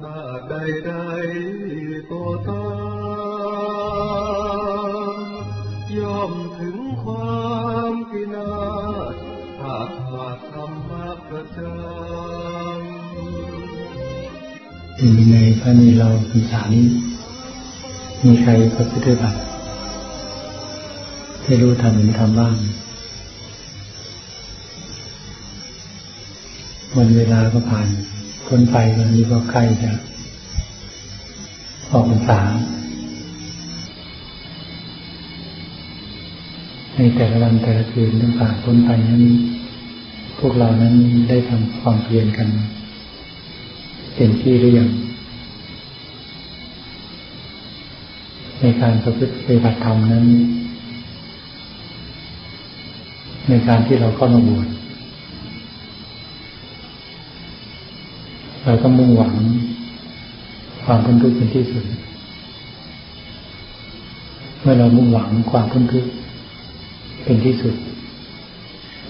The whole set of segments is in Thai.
หน้าใดใดๆตัวตายอมถึงความพินาศหากขาดธรรมะประจำอยู่ในพระนีเราภาษานี้มีใครพระพุทธบัตรให้รู้ทำเห็นทำบ้าง วันเวลาก็ผ่าน พ้นไปวันนี้ก็ใกล้จะออกพรรษาในแต่ละวันแต่ละคืนตั้งผ่านพ้นไปนั้น พวกเรานั้นได้ทำความเพียรกันเต็มที่หรือยังในการประพฤติปฏิบัติธรรมนั้น ในการที่เราเข้ามาบวช เราก็มุ่งหวังความพ้นทุกข์เป็นที่สุด เมื่อเรามุ่งหวังความพ้นทุกข์เป็นที่สุด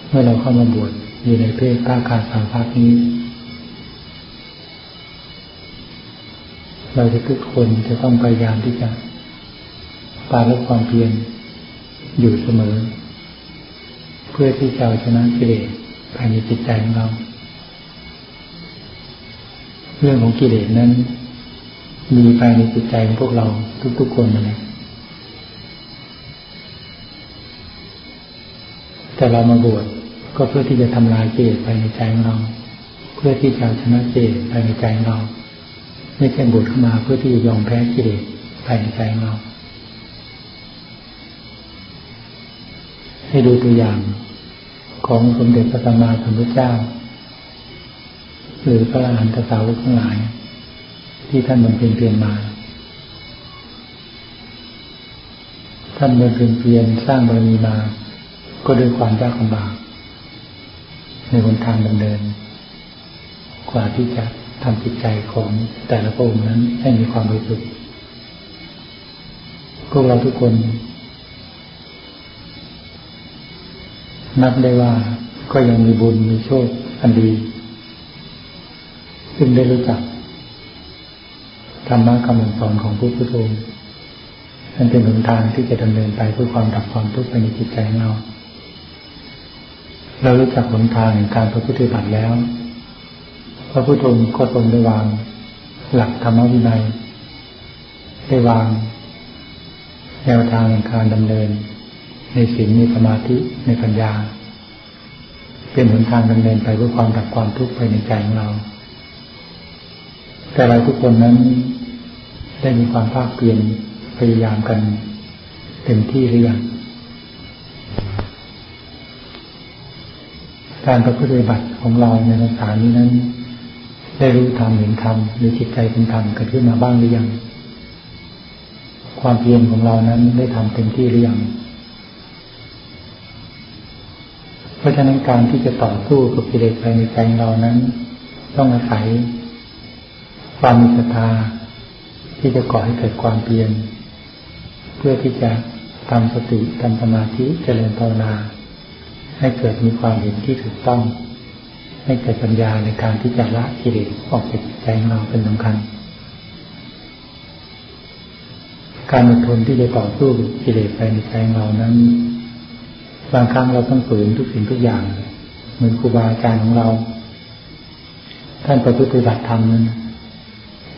เมื่อเราเข้ามาบวชอยู่ในเพศก้าขาสามภาคนี้ เราจะทุกคนจะต้องพยายามที่จะปาลบความเพียรอยู่เสมอ เพื่อที่จะเอาชนะกิเลสภายในจิตใจของเรา เรื่องของกิเลสนั้น มีภายในจิตใจของพวกเราทุกๆคนเลยแต่เรามาบวชก็เพื่อที่จะทำลายกิเลสภายในใจของเรา เพื่อที่จะชนะกิเลสภายในใจของเรา ไม่ใช่บวชเข้ามาเพื่อที่จะยอมแพ้กิเลสภายในใจของเรา ให้ดูตัวอย่างของสมเด็จพระสัมมาสัมพุทธเจ้า หรือพระอรหันตสาวกทั้งหลาย ที่ท่านบำเพ็ญเพียรมา ท่านบำเพ็ญเพียรสร้างบารมีมา ก็ด้วยความยากลำบากในบนทางดำเนิน กว่าที่จะทำจิตใจของแต่ละพระองค์นั้นให้มีความบริสุทธิ์พวกเราทุกคน นับได้ว่าก็ยังมีบุญมีโชคอันดี ซึ่งได้รู้จักธรรมะคำสอนของพระพุทโธนั่นเป็นหนทางที่จะดำเนินไปเพื่อความดับความทุกข์ภายในจิตใจของเรา เรารู้จักหนทางในการประพฤติบัติแล้ว พระพุทธองค์ก็ทรงได้วาง หลักธรรมวินัย ได้วาง แนวทางในการดำเนิน ในศีลในสมาธิในปัญญา เป็นหนทางดำเนินไปเพื่อความดับความทุกข์ภายในใจของเรา แต่เราทุกคนนั้นได้มีความภาคเพียรพยายามกันเต็มที่หรือยังการประพฤติปฏิบัติของเราในภาษานี้นั้น ได้รู้ธรรมเห็นธรรมหรือจิตใจเป็นธรรมเกิดขึ้นมาบ้างหรือยัง ความเพียรของเรานั้นได้ทำเต็มที่หรือยังเพราะฉะนั้นการที่จะต่อสู้กับกิเลสภายในใจเรานั้น ต้องอาศัย ความมีศรัทธาที่จะก่อให้เกิดความเพียรเพื่อที่จะทำสติทำสมาธิเจริญภาวนา ให้เกิดมีความเห็นที่ถูกต้อง ให้เกิดปัญญาในการที่จะละกิเลสออกจากใจของเราเป็นสำคัญ การอดทนที่จะต่อสู้กิเลสภายในใจของเรานั้น บางครั้งเราต้องฝืนทุกสิ่งทุกอย่าง เหมือนครูบาอาจารย์ของเรา ท่านประพฤติปฏิบัติธรรมนั้น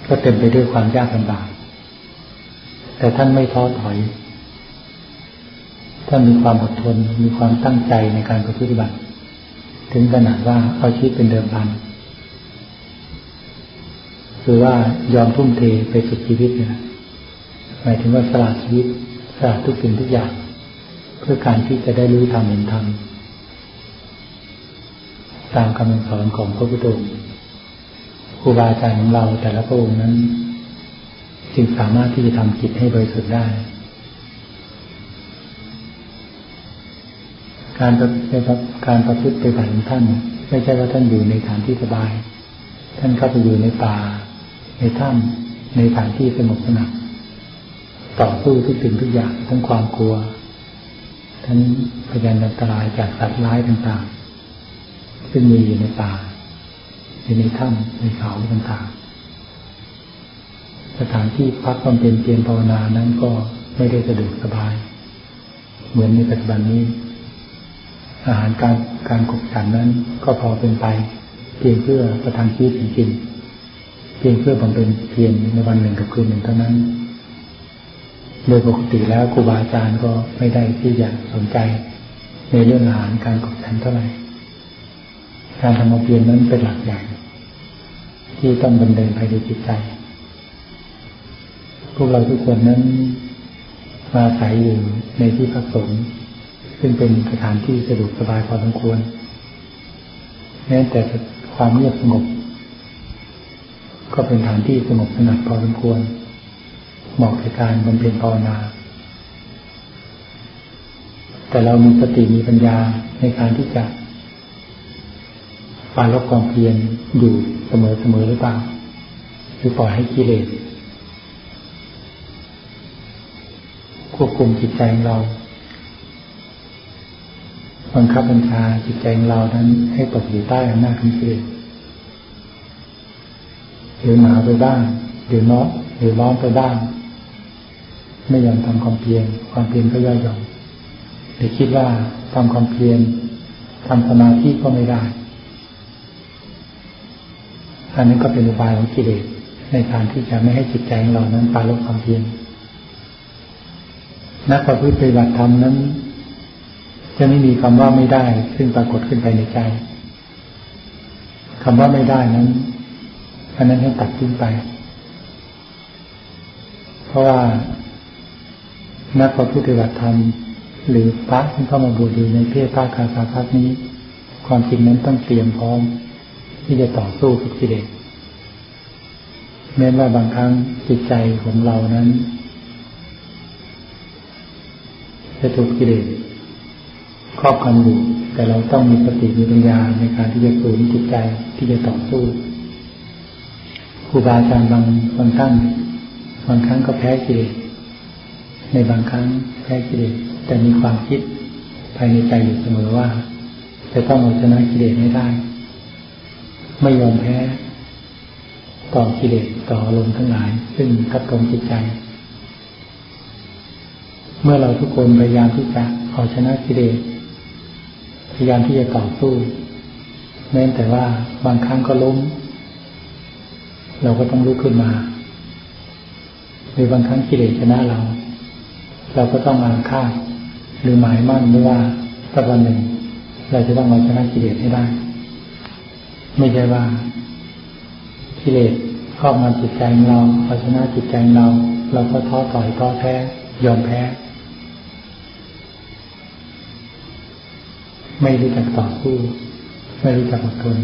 ก็เต็มไปด้วยความยากลำบาก แต่ท่านไม่ท้อถอย ท่านมีความอดทน มีความตั้งใจในการประพฤติบัติ ถึงขนาดว่าเอาชีวิตเป็นเดิมพัน คือว่ายอมทุ่มเทไปสุดชีวิตเนี่ยหมายถึงว่าสละชีวิตสละทุกสิ่งทุกอย่าง เพื่อการที่จะได้รู้ธรรมเห็นธรรมตามคำสอนของพระพุทธองค์ รูบาอาจารย์ของเราแต่ละพระองค์นั้น จึงสามารถที่จะทำจิตให้บริสุทธิ์ได้ การประการประพฤติปฏิบัติของท่าน ไม่ใช่ว่าท่านอยู่ในฐานที่สบาย ท่านเข้าไปอยู่ในป่า ในถ้ำในฐานที่สงบสงัดต่อสู้ทุกสิ่งทุกอย่างทั้งความกลัว ทั้งพยานอันตรายจากสัตว์ร้ายต่างๆซึ่งมีอยู่ในป่า อยู่ในถ้ำในเขาต่างๆ สถานที่พักบำเพ็ญเพียรภาวนานั้นก็ไม่ได้สะดวกสบาย เหมือนในปัจจุบันนี้ อาหารการการขบฉันนั้นก็พอเป็นไป เพียงเพื่อประทังชีวิตจริงเพียงเพื่อบำเพ็ญเพียรในวันหนึ่งกับคืนหนึ่งเท่านั้น โดยปกติแล้วครูบาอาจารย์ก็ไม่ได้ที่จะสนใจในเรื่องอาหารการขบฉันเท่าไหร่ การทำมาเพียรนั้นเป็นหลักใหญ่ ที่ต้องดำเนินภายในจิตใจ พวกเราทุกคนนั้นมาอาศัยอยู่ในที่พักสงฆ์ซึ่งเป็นสถานที่สะดวกสบายพอสมควรแม้แต่ความเงียบสงบ ก็เป็นสถานที่สงบสงัดพอสมควร เหมาะกับการบำเพ็ญภาวนา แต่เรามีสติมีปัญญาในการที่จะ ปาลบความเพียรอยู่เสมอเสมอหรือเปล่าหรือปล่อยให้กิเลสควบคุมจิตใจของเราบังคับบัญชาจิตใจของเรานั้นให้ตกอยู่ใต้อำนาจของกิเลสหรือหนาไปบ้างหรือน้อหรือร้อนไปบ้างไม่ยอมทำความเพียรความเพียรก็ย่อยหย่อนหรือคิดว่าทำความเพียรทำสมาธิก็ไม่ได้ อันนั้นก็เป็นอุบายของกิเลสในการที่จะไม่ให้จิตใจของเรานั้นปาลบความเพียรนักประพฤติปฏิบัติธรรมนั้น จะไม่มีคำว่าไม่ได้ ซึ่งปรากฏขึ้นไปในใจคำว่าไม่ได้นั้นอันนั้นให้ตัดทิ้งไป เพราะว่านักประพฤติปฏิบัติธรรมหรือพระที่เข้ามาบวชอยู่ในเพศภาคาสาพักนี้ ความจริงนั้นต้องเตรียมพร้อม ที่จะต่อสู้กับกิเลสแม้ว่าบางครั้งจิตใจของเรานั้น จะถูกกิเลสครอบงำอยู่แต่เราต้องมีสติมีปัญญาในการที่จะฝืนจิตใจที่จะต่อสู้ครูบาอาจารย์บางบางท่านบางครั้งก็แพ้กิเลสในบางครั้งแพ้กิเลสแต่มีความคิดภายในใจอยู่เสมอว่า จะต้องเอาชนะกิเลสให้ได้ ไม่ยอมแพ้ต่อกิเลสต่ออารมทั้งหลาย ซึ่งทับถมจิตใจ เมื่อเราทุกคนพยายามที่จะเอาชนะกิเลสพยายามที่จะต่อสู้แม้แต่ว่าบางครั้งก็ล้ม เราก็ต้องลุกขึ้นมาหรือบางครั้งกิเลสชนะเรา เราก็ต้องอาฆาตหรือหมายมั่นหรือว่าสักวันหนึ่ง เราจะต้องเอาชนะกิเลสให้ได้ ไม่ใช่ว่ากิเลสครอบงำจิตใจเราเอาชนะจิตใจเรา เราก็ท้อต่อยท้อแพ้ยอมแพ้ ไม่รู้จักต่อสู้ไม่รู้จักอดทน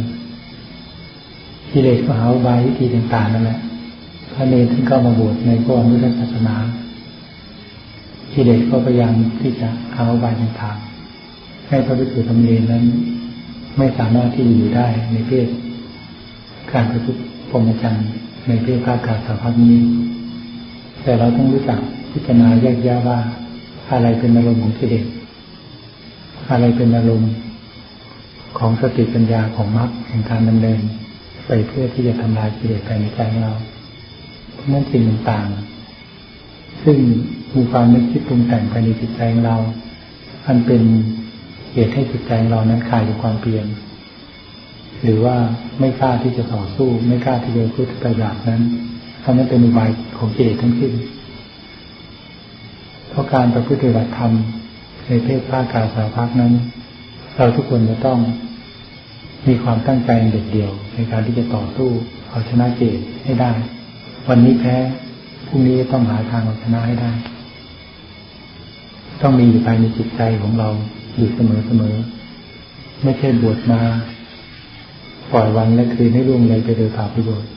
กิเลสก็หาบายวิธีต่างๆนั่นแหละพระเนรท่านก็มาบวชในพระอนุศาสนากิเลสก็พยายามที่จะหาบายต่างๆให้พระภิกษุธรรมเนรนั้น ไม่สามารถที่จะอยู่ได้ในเพศการประพฤติพรหมจรรย์ในเพศภาคกาสาพักนี้ แต่เราต้องรู้จักพิจารณาแยกแยะว่า อะไรเป็นอารมณ์ของกิเลสอะไรเป็นอารมณ์ของสติปัญญาของมรรคแห่งการดำเนิน ไปเพื่อที่จะทำลายกิเลสภายในใจเราเพราะนั้นสิ่งต่างๆ ซึ่งมีความนึกคิดปรุงแต่งภายในจิตใจของเรา อันเป็น เหตุให้จิตใจเรานั้นคายจากความเปลี่ยนหรือว่าไม่กล้าที่จะต่อสู้ ไม่กล้าที่จะพูดไปแบบนั้นเพราะนั้นเป็นอุบายของกิเลสทั้งสิ้นเพราะการประพฤติปฏิบัติธรรมในเพศภาคกาสาพักนั้น เราทุกคนจะต้องมีความตั้งใจเด็ดเดี่ยว ในการที่จะต่อสู้เอาชนะกิเลสให้ได้ วันนี้แพ้พรุ่งนี้ต้องหาทางเอาชนะให้ได้ ต้องมีอยู่ภายในจิตใจของเรา อยู่เสมอเสมอ ไม่ใช่บวชมา ปล่อยวันและคืนให้ล่วงเลยไปโดยเปล่าประโยชน์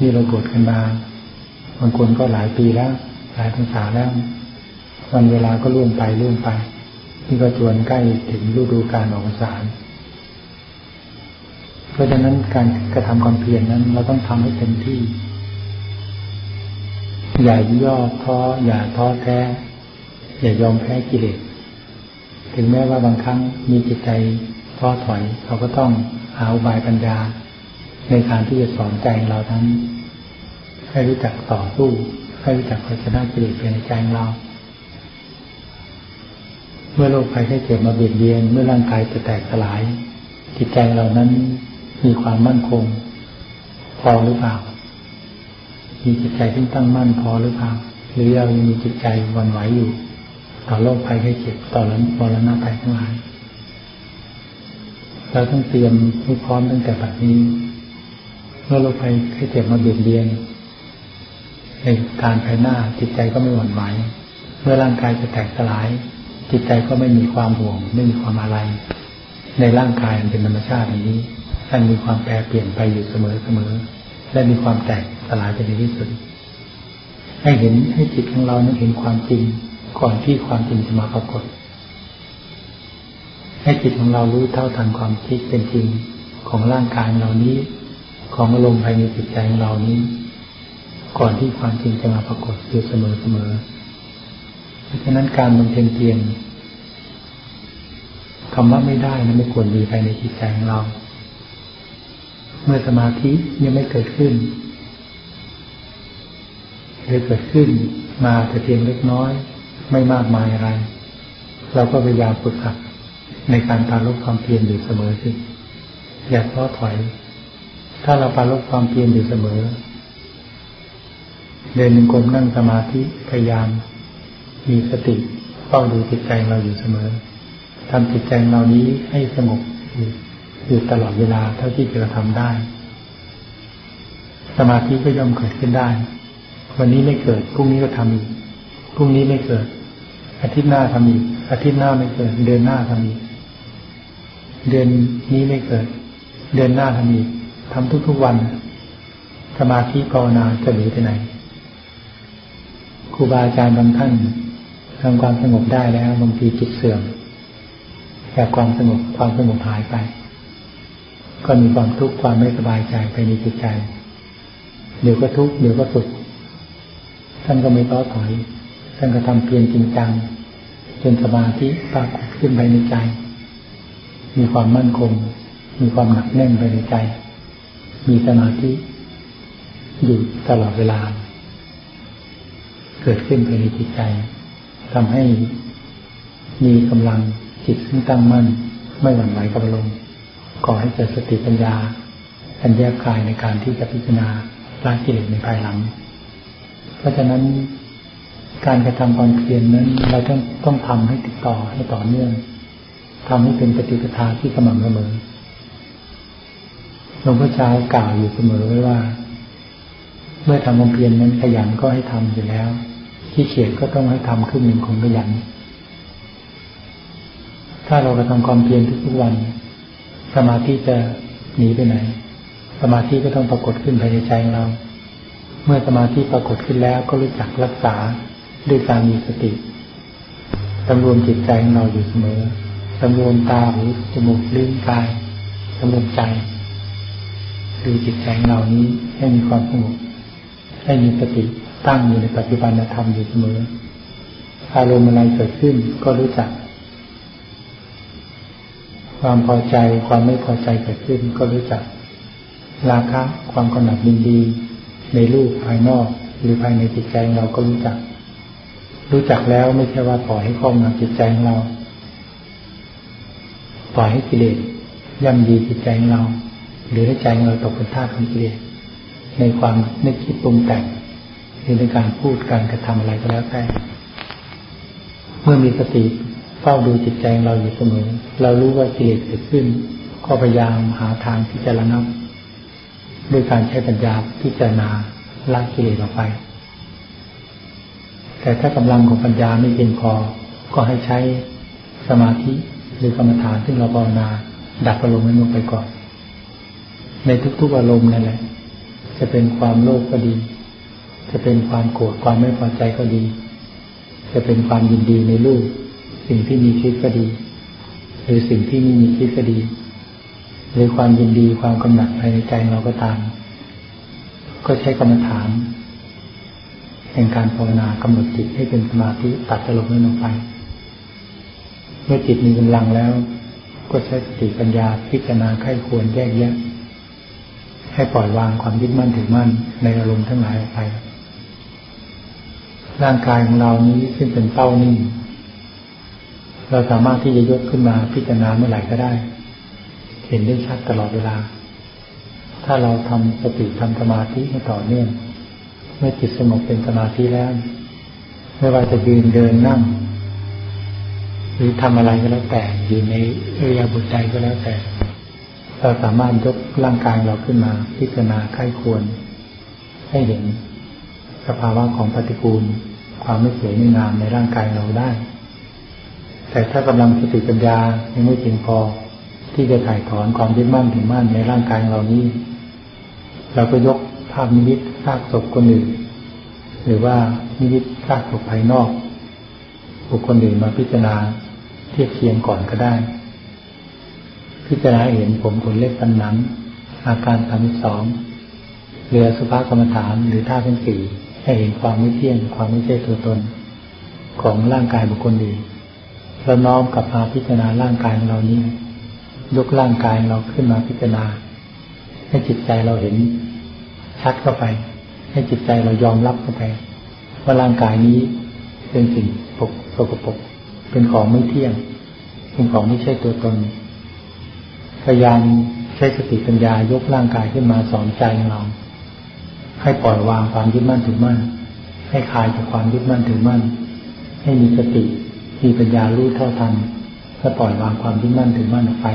นี่เราบวชกันมาบางคนก็หลายปีแล้ว หลายพรรษาแล้ววันเวลาก็ล่วงไปล่วงไปนี่ก็จวนใกล้ถึงฤดูการออกพรรษาเพราะฉะนั้นการกระทำความเพียรนั้น เราต้องทำให้เต็มที่ อย่าย่อท้ออย่าท้อแท้ อย่ายอมแพ้กิเลส ถึงแม้ว่าบางครั้งมีจิตใจท้อถอยเราก็ต้องหาอุบายปัญญา ในการที่จะสอนใจเราทั้งให้รู้จักต่อสู้ให้รู้จักพัฒนาจิตในใจเรา เมื่อโรคภัยไข้เจ็บมาเบียดเบียน เมื่อร่างกายจะแตกสลาย จิตใจเรานั้นมีความมั่นคง พอหรือเปล่า มีจิตใจที่ตั้งมั่นพอหรือเปล่า หรือเรายังมีจิตใจวันไหวอยู่ ต่อโรคภัยไข้เจ็บต่อมรณะภัยทั้งหลายเราต้องเตรียมให้พร้อมตั้งแต่บัดนี้เมื่อโรคภัยไข้เจ็บมาเบียดเบียนในการภายหน้าจิตใจก็ไม่หวั่นไหวเมื่อร่างกายจะแตกสลาย จิตใจก็ไม่มีความห่วง ไม่มีความอะไร ในร่างกายมันเป็นธรรมชาติอย่างนี้ท่านมีความแปรเปลี่ยนไปอยู่เสมอเสมอและมีความแตกสลายไปในที่สุดให้เห็นให้จิตของเรานั้นเห็นความจริง ก่อนที่ความจริงจะมาปรากฏ ให้จิตของเรารู้เท่าทันความคิดเป็นจริงของร่างกายเหล่านี้ ของอารมณ์ภายในจิตใจของเรานี้ ก่อนที่ความจริงจะมาปรากฏอยู่เสมอเสมอเพราะฉะนั้นการบำเพ็ญเพียรคำว่าไม่ได้นะไม่ควรมีภายในจิตใจของเรา เมื่อสมาธิยังไม่เกิดขึ้นหรือเกิดขึ้นมาแต่เพียงเล็กน้อย ไม่มากมายอะไร เราก็พยายามฝึกหัดในการปาลบความเพียรอยู่เสมอสิอย่าท้อถอย ถ้าเราปาลบความเพียรอยู่เสมอ เดินหนึ่งกลมนั่งสมาธิพยายาม มีสติเฝ้าดูจิตใจเราอยู่เสมอทำจิตใจเรานี้ให้สงบอยู่ตลอดเวลาเท่าที่จะทำได้ สมาธิก็ย่อมเกิดขึ้นได้ วันนี้ไม่เกิดพรุ่งนี้ก็ทำอีกพรุ่งนี้ไม่เกิด อาทิตย์หน้าทำอีกอาทิตย์หน้าไม่เกิด เดือนหน้าทำอีก เดือนนี้ไม่เกิด เดือนหน้าทำอีกทำทุกๆวัน สมาธิภาวนาจะหนีไปไหนครูบาอาจารย์บางท่านทำความสงบได้แล้วบางทีจิตเสื่อมจากความสงบความสงบหายไป ก็มีความทุกข์ความไม่สบายใจไปในจิตใจ เดี๋ยวก็ทุกข์เดี๋ยวก็สุขท่านก็ไม่ท้อถอย ท่านก็ทำเพียรจริงจังจนสมาธิปรากฏขึ้นไปในใจ มีความมั่นคง มีความหนักแน่นไปในใจ มีสมาธิอยู่ตลอดเวลา เกิดขึ้นภายในจิตใจทำให้มีกำลังจิตซึ่งตั้งมั่น ไม่หวั่นไหวกับอารมก่อให้เกิดสติปัญญาอันแยกกายในการที่จะพิจารณาละกิเลสในภายหลัง เพราะฉะนั้น การกระทำความเพียรนั้น เราต้องต้องทำให้ติดต่อให้ต่อเนื่องทำให้เป็นปฏิปทาที่สม่ำเสมอหลวงพ่อชากล่าวอยู่เสมอไว้ว่า เมื่อทำความเพียรนั้นขยันก็ให้ทำอยู่แล้วขี้เกียจก็ต้องให้ทำขึ้นหนึ่งของขยัน ถ้าเรากระทำความเพียรทุกๆวัน สมาธิจะหนีไปไหน สมาธิก็ต้องปรากฏขึ้นภายในใจเรา เมื่อสมาธิปรากฏขึ้นแล้วก็รู้จักรักษา ด้วยการมีสติสำรวมจิตใจของเราอยู่เสมอสำรวมตาหูจมูกลิ้นกายสำรวมใจดูจิตใจของเรานี้ให้มีความสงบให้มีสติตั้งอยู่ในปัจจุบันธรรมอยู่เสมออารมณ์อะไรเกิดขึ้นก็รู้จัก ความพอใจความไม่พอใจเกิดขึ้นก็รู้จัก ราคะความกำหนัดยินดี ในรูปภายนอก หรือภายในจิตใจเราก็รู้จัก รู้จักแล้วไม่ใช่ว่าปล่อยให้ครอบงำจิตใจของเรา ปล่อยให้กิเลสย่ำยีจิตใจของเรา หรือให้ใจของเราตกเป็นทาสของกิเลสในความนึกคิดปรุงแต่งคือในการพูดการกระทำอะไรก็แล้วแต่เมื่อมีสติเฝ้าดูจิตใจเราอยู่เสมอ เรารู้ว่ากิเลสเกิดขึ้น ก็พยายามหาทางที่จะระงับด้วยการใช้ปัญญาพิจารณาละกิเลสออกไป แต่ถ้ากำลังของปัญญาไม่เพียงพอ ก็ให้ใช้สมาธิหรือกรรมฐานซึ่งเราภาวนา ดับอารมณ์ให้ลงไปก่อน ในทุกๆอารมณ์นั่นแหละ จะเป็นความโลภกก็ดี จะเป็นความโกรธความไม่พอใจก็ดี จะเป็นความยินดีในรูปสิ่งที่มีชีวิตก็ดี หรือสิ่งที่ไม่มีชีวิตก็ดี หรือความยินดีความกำหนัดภายในใจเราก็ตาม ก็ใช้กรรมฐาน แห่งการภาวนากำหนดจิตให้เป็นสมาธิตัดอารมณ์นั้นลงไป เมื่อจิตมีกำลังแล้ว ก็ใช้สติปัญญาพิจารณาไข้ควรแยกแยะ ให้ปล่อยวางความยึดมั่นถือมั่นในอารมณ์ทั้งหลายออกไป ร่างกายของเรานี้ซึ่งเป็นเป้านิ่งเราสามารถที่จะยกขึ้นมาพิจารณาเมื่อไหร่ก็ได้ เห็นได้ชัดตลอดเวลา ถ้าเราทำสติทำสมาธิให้ต่อเนื่อง มื่อจิตสงบเป็นสมาธิแล้ว ไม่ว่าจะยืนเดินนั่ง หรือทำอะไรก็แล้วแต่อยู่ในเอียบุตรใดก็แล้วแต่ เราสามารถยกร่างกายเราขึ้นมา พิจารณาไข้ควร ให้เห็นสภาวะของปฏิกูล ความไม่สวยไม่งามในร่างกายเราได้ แต่ถ้ากำลังสติปัญญายังไม่เพียงพอที่จะถ่ายถอนความยึดมั่นถึงมั่นในร่างกายเรานี้ เราก็ยกภาพนิมิต ซากศพคนอื่น หรือว่านิมิตซากศพภายนอกบุคคลอื่นมาพิจารณาเทียบเคียงก่อนก็ได้ พิจารณาเห็นผมขนเล็บฟันหนังอาการสามสองเรือสุภาพกรรมฐานหรือท่าทั้งสี่ให้เห็นความไม่เที่ยงความไม่ใช่ตัวตน ของร่างกายบุคคลอื่นแล้วน้อมกลับมาพิจารณาร่างกายของเรานี้ ยกร่างกายเราขึ้นมาพิจารณาให้จิตใจเราเห็นชัดเข้าไป ให้จิตใจเรายอมรับเข้าไปว่าร่างกายนี้เป็นสิ่งปกสกปรกเป็นของไม่เที่ยง เป็นของไม่ใช่ตัวตน พยายามใช้สติปัญญายกร่างกายขึ้นมาสอนใจเรา ให้ปล่อยวางความยึดมั่นถือมั่น ให้คลายจากความยึดมั่นถือมั่น ให้มีสติมีปัญญารู้เท่าทันและปล่อยวางความยึดมั่นถือมั่นออกไป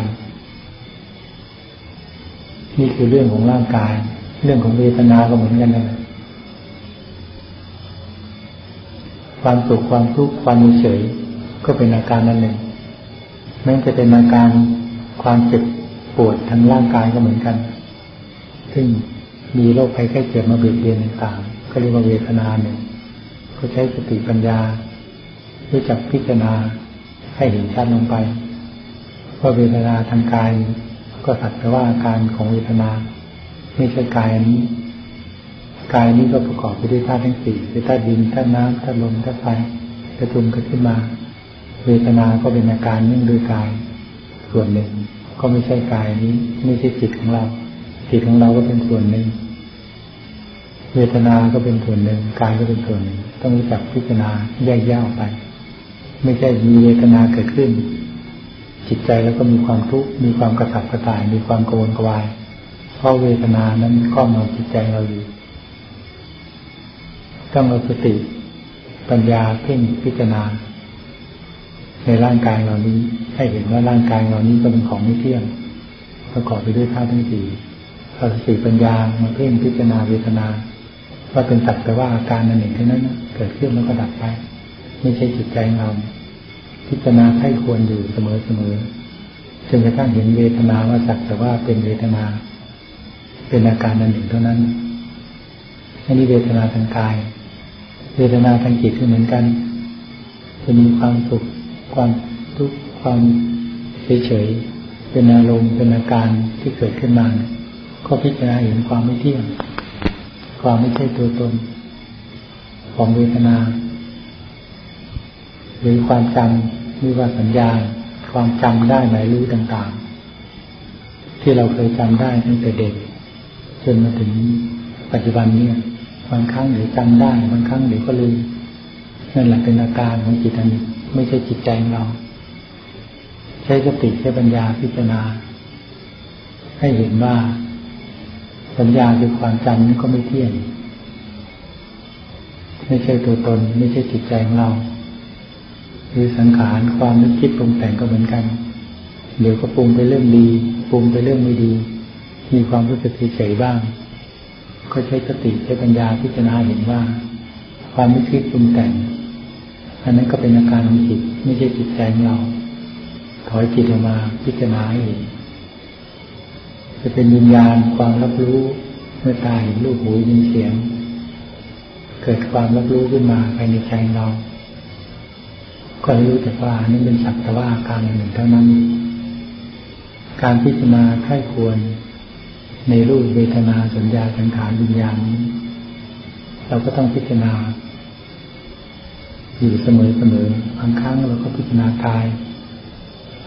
นี่คือเรื่องของร่างกาย เรื่องของเวทนาก็เหมือนกันนะ ความสุขความทุกข์ความเฉยก็เป็นอาการนั้นหนึ่งแม้จะเป็นอาการความเจ็บปวดทางร่างกายก็เหมือนกัน ซึ่งมีโรคภัยแค่เจ็บมาเบียดเบียนต่างๆก็เรียกว่าเวทนาหนึ่งก็ใช้สติปัญญารู้จักพิจารณาให้เห็นชัดลงไปว่าเวทนาทางกายก็สักแต่ว่าอาการของเวทนา ไม่ใช่กายนี้ กายนี้ก็ประกอบไปด้วยธาตุทั้งสี่คือธาตุดินธาตุน้ำธาตุลมธาตุไฟกระจุมกันขึ้นมา เวทนา ก็เป็นอาการเนื่องด้วยกาย ส่วนหนึ่ง ก็ไม่ใช่กายนี้ ไม่ใช่จิตของเรา จิตของเราก็เป็นส่วนหนึ่ง เวทนา ก็เป็นส่วนหนึ่ง กายก็เป็นส่วนหนึ่ง ต้องรู้จักพิจารณาแยกแยะออกไป ไม่ใช่มีเวทนาเกิดขึ้น จิตใจแล้วก็มีความทุกข์ มีความกระสับกระส่าย มีความโกรธกวาย เพราะเวทนานั้นครอบงำจิตใจเราอยู่ ต้องเอาสติ ปัญญาเพ่งพิจารณา ในร่างกายเหล่านี้ ให้เห็นว่าร่างกายเหล่านี้ก็เป็นของไม่เที่ยง ประกอบไปด้วยธาตุทั้งสี่เอาสติปัญญามาเพ่งพิจารณาเวทนา ว่าเป็นสักแต่ว่าอาการนั่นเองเท่านั้นเกิดขึ้นแล้วก็ดับไป ไม่ใช่จิตใจเราพิจารณาให้ควรอยู่เสมอเสมอจนกระทั่งเห็นเวทนาว่าสักแต่ว่าเป็นเวทนา เป็นอาการนั่นเองเท่านั้นอันนี้เวทนาทางกาย เวทนาทางจิตก็เหมือนกัน จะมีความสุขความทุกข์ความเฉยๆเป็นอารมณ์เป็นอาการที่เกิดขึ้นมา ก็พิจารณาเห็นความไม่เที่ยง ความไม่ใช่ตัวตน ของเวทนา หรือความจำหรือว่าสัญญา ความจำได้หมายรู้ต่างๆ ที่เราเคยจำได้ตั้งแต่เด็ก จนมาถึงปัจจุบันนี้ บางครั้งเดี๋ยวจำได้บางครั้งเดี๋ยวก็ลืมนั่นแหละเป็นอาการของจิตอันนี้ไม่ใช่จิตใจของเรา ใช้สติใช้ปัญญาพิจารณา ให้เห็นว่าสัญญาคือความจำนี้ก็ไม่เที่ยงไม่ใช่ตัวตน ไม่ใช่จิตใจของเราหรือสังขารความนึกคิดปรุงแต่งก็เหมือนกัน เดี๋ยวก็ปรุงไปเรื่องดีปรุงไปเรื่องไม่ดี มีความรู้สึกเฉยๆบ้าง ก็ใช้สติใช้ปัญญาพิจารณาเห็นว่า ความไม่คิดปรุงแต่งอันนั้นก็เป็นอาการของจิตไม่ใช่จิตใจของเรา ถอยจิตออกมาพิจารณาเห็นจะเป็นวิญญาณความรับรู้เมื่อตายรูปหูยินเสียง เกิดความรับรู้ขึ้นมาภายในใจเรา ก็รู้แต่ว่านี่เป็นสักแต่ว่าอาการหนึ่งเท่านั้น การพิจารณาค่ายควร ในรูปเวทนาสัญญาสังขารวิญญาณนี้ เราก็ต้องพิจารณา อยู่เสมอเสมอบางครั้งเราก็พิจารณากาย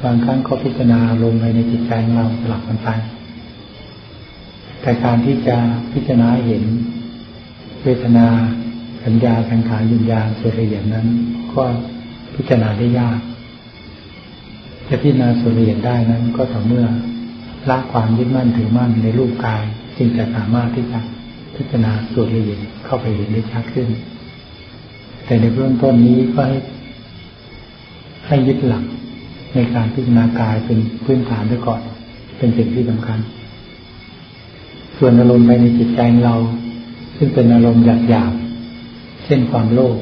บางครั้งก็พิจารณาลงในในจิตใจของเราสลับกันไปแต่การที่จะพิจารณาเห็น เวทนาสัญญาสังขารวิญญาณส่วนละเอียดนั้น ก็พิจารณาได้ยาก จะพิจารณาส่วนละเอียดได้นั้นก็ต่อเมื่อ ละความยึดมั่นถือมั่นในรูปกาย จึงจะสามารถที่จะพิจารณาส่วนละเอียดเข้าไปเห็นได้ชัดขึ้น แต่ในเบื้องต้นนี้ก็ให้ให้ยึดหลักในการพิจารณากายเป็นพื้นฐานด้วยก่อน เป็นสิ่งที่สำคัญ ส่วนอารมณ์ภายในจิตใจเรา ซึ่งเป็นอารมณ์หยาบๆเช่นความโลภ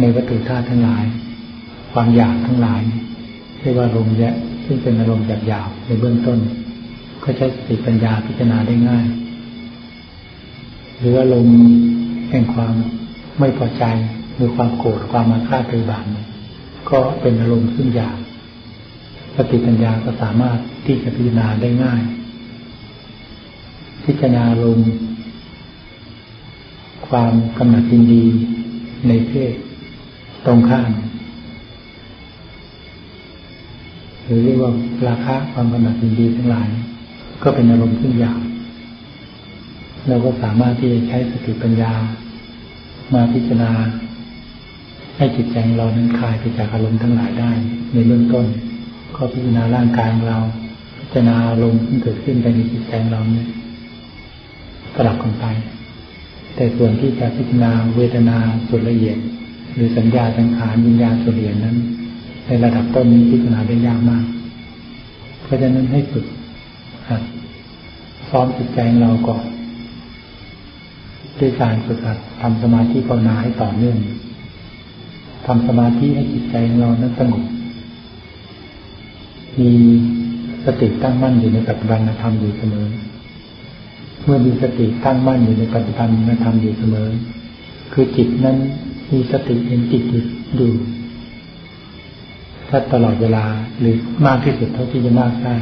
ในวัตถุธาตุทั้งหลาย ความอยากทั้งหลายเรียกว่าอารมณ์แยะ ซึ่งเป็นอารมณ์หยาบๆในเบื้องต้น ก็ใช้สติปัญญาพิจารณาได้ง่าย หรืออารมณ์แห่งความไม่พอใจหรือความโกรธความมาฆ่าตือบานก็เป็นอารมณ์ซึ่งหยาบสติปัญญาก็สามารถที่จะพิจารณาได้ง่าย พิจารณาอารมณ์ความกำหนัดยินดีในเพศตรงข้าม หรือเรียกว่าราคะความกำหนัดยินดีทั้งหลาย ก็เป็นอารมณ์ที่หยาบเราก็สามารถที่จะใช้สติปัญญา มาพิจารณา ให้จิตใจเรานั้นคลายไปจากอารมณ์ทั้งหลายได้ ในเบื้องต้น ก็พิจารณาร่างกายของเรา พิจารณาอารมณ์ที่เกิดขึ้นภายในจิตใจเราเนี่ยสลับกันไป แต่ส่วนที่จะพิจารณาเวทนาส่วนละเอียด หรือสัญญาสังขารวิญญาณส่วนละเอียดนั้น ในระดับต้นนี้พิจารณาได้ยากมาก เพราะฉะนั้นให้ฝึกหัดซ้อมจิตใจเราก่อนด้วยการฝึกหัดทำสมาธิภาวนาให้ต่อเนื่องทำสมาธิให้จิตใจของเรานั้นสงบมีสติตั้งมั่นอยู่ในปัจจุบันธรรมอยู่เสมอ เมื่อมีสติตั้งมั่นอยู่ในปัจจุบันธรรมอยู่เสมอ คือจิตนั้นมีสติเห็นจิตอยู่ ถ้าตลอดเวลาหรือมากที่สุดเท่าที่จะมากได้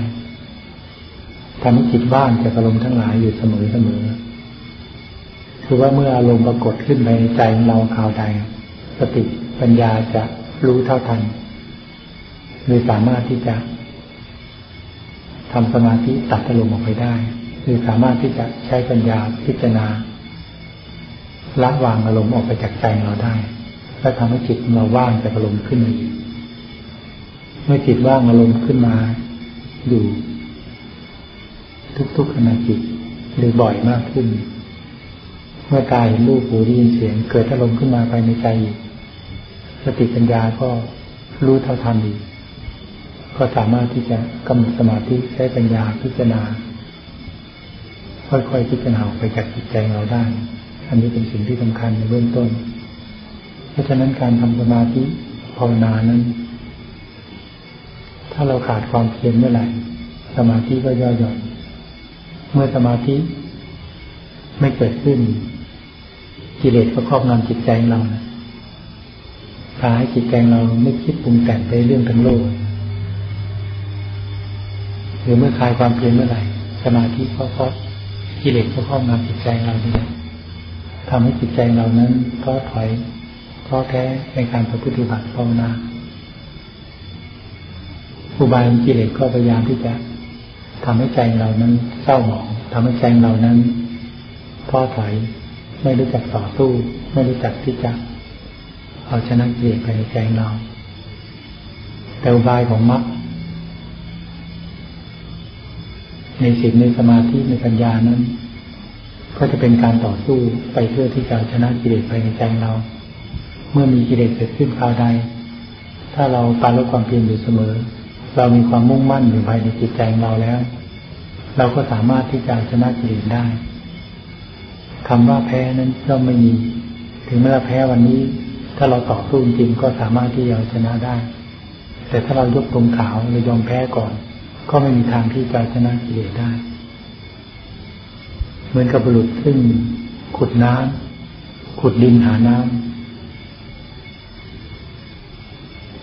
ทำให้จิตว่างจากอารมณ์ทั้งหลายอยู่เสมอเสมอคือว่าเมื่ออารมณ์ปรากฏขึ้นในใจของเราคราวใดสติปัญญาจะรู้เท่าทันหรือสามารถที่จะทำสมาธิตัดอารมณ์ออกไปได้ หรือสามารถที่จะใช้ปัญญาพิจารณาละวางอารมณ์ออกไปจากใจเราได้และทำให้จิตเราว่างจากอารมณ์ขึ้นอีก เมื่อจิตว่างอารมณ์ขึ้นมาอยู่ทุกๆขณะจิตหรือบ่อยมากขึ้น เมื่อกายเห็นรูปหูได้ยินเสียง เกิดอารมณ์ขึ้นมาภายในใจสติปัญญาก็รู้เท่าทันดี ก็สามารถที่จะกำหนดสมาธิใช้ปัญญาพิจารณา ค่อยๆพิจารณาออกไปจากจิตใจเราได้ อันนี้เป็นสิ่งที่สำคัญในเบื้องต้น เพราะฉะนั้นการทำสมาธิภาวนานั้น ถ้าเราขาดความเพียรเมื่อไหร่สมาธิก็ย่อหย่อน เมื่อสมาธิ ไม่เกิดขึ้น กิเลสก็ครอบงำจิตใจเราพาให้จิตใจเราไม่คิดปรุงแต่งไปเรื่องทั้งโลก หรือเมื่อคลายความเพียรเมื่อไหร่ สมาธิก็ครอบกิเลสก็ครอบงำจิตใจเราเนี่ยทำให้จิตใจเรานั้นท้อถอยท้อแท้ในการประพฤติบัติภาวนา อุบายกิเลสก็พยายามที่จะทำให้ใจเรานั้นเศร้าหมองทำให้ใจเรานั้นท้อถอยไม่รู้จักต่อสู้ ไม่รู้จักที่จะเอาชนะกิเลสภายในใจเรา แต่อุบายของมรรคในสิ่งในสมาธิในปัญญานั้น ก็จะเป็นการต่อสู้ไปเพื่อที่จะชนะกิเลสภายในใจเรา เมื่อมีกิเลสเกิดขึ้นคราวใด ถ้าเราปาลดความเพียรอยู่เสมอ เรามีความมุ่งมั่นอยู่ภายในจิตใจของเราแล้ว เราก็สามารถที่จะชนะกิเลสได้คำว่าแพ้นั้นก็ไม่มี ถึงแม้เราแพ้วันนี้ ถ้าเราต่อสู้จริงก็สามารถที่จะชนะได้ แต่ถ้าเรายกตรงขาวเรายอมแพ้ก่อน ก็ไม่มีทางที่จะชนะกิเลสได้ เหมือนกับบุรุษซึ่งขุดน้ำขุดดินหาน้ำ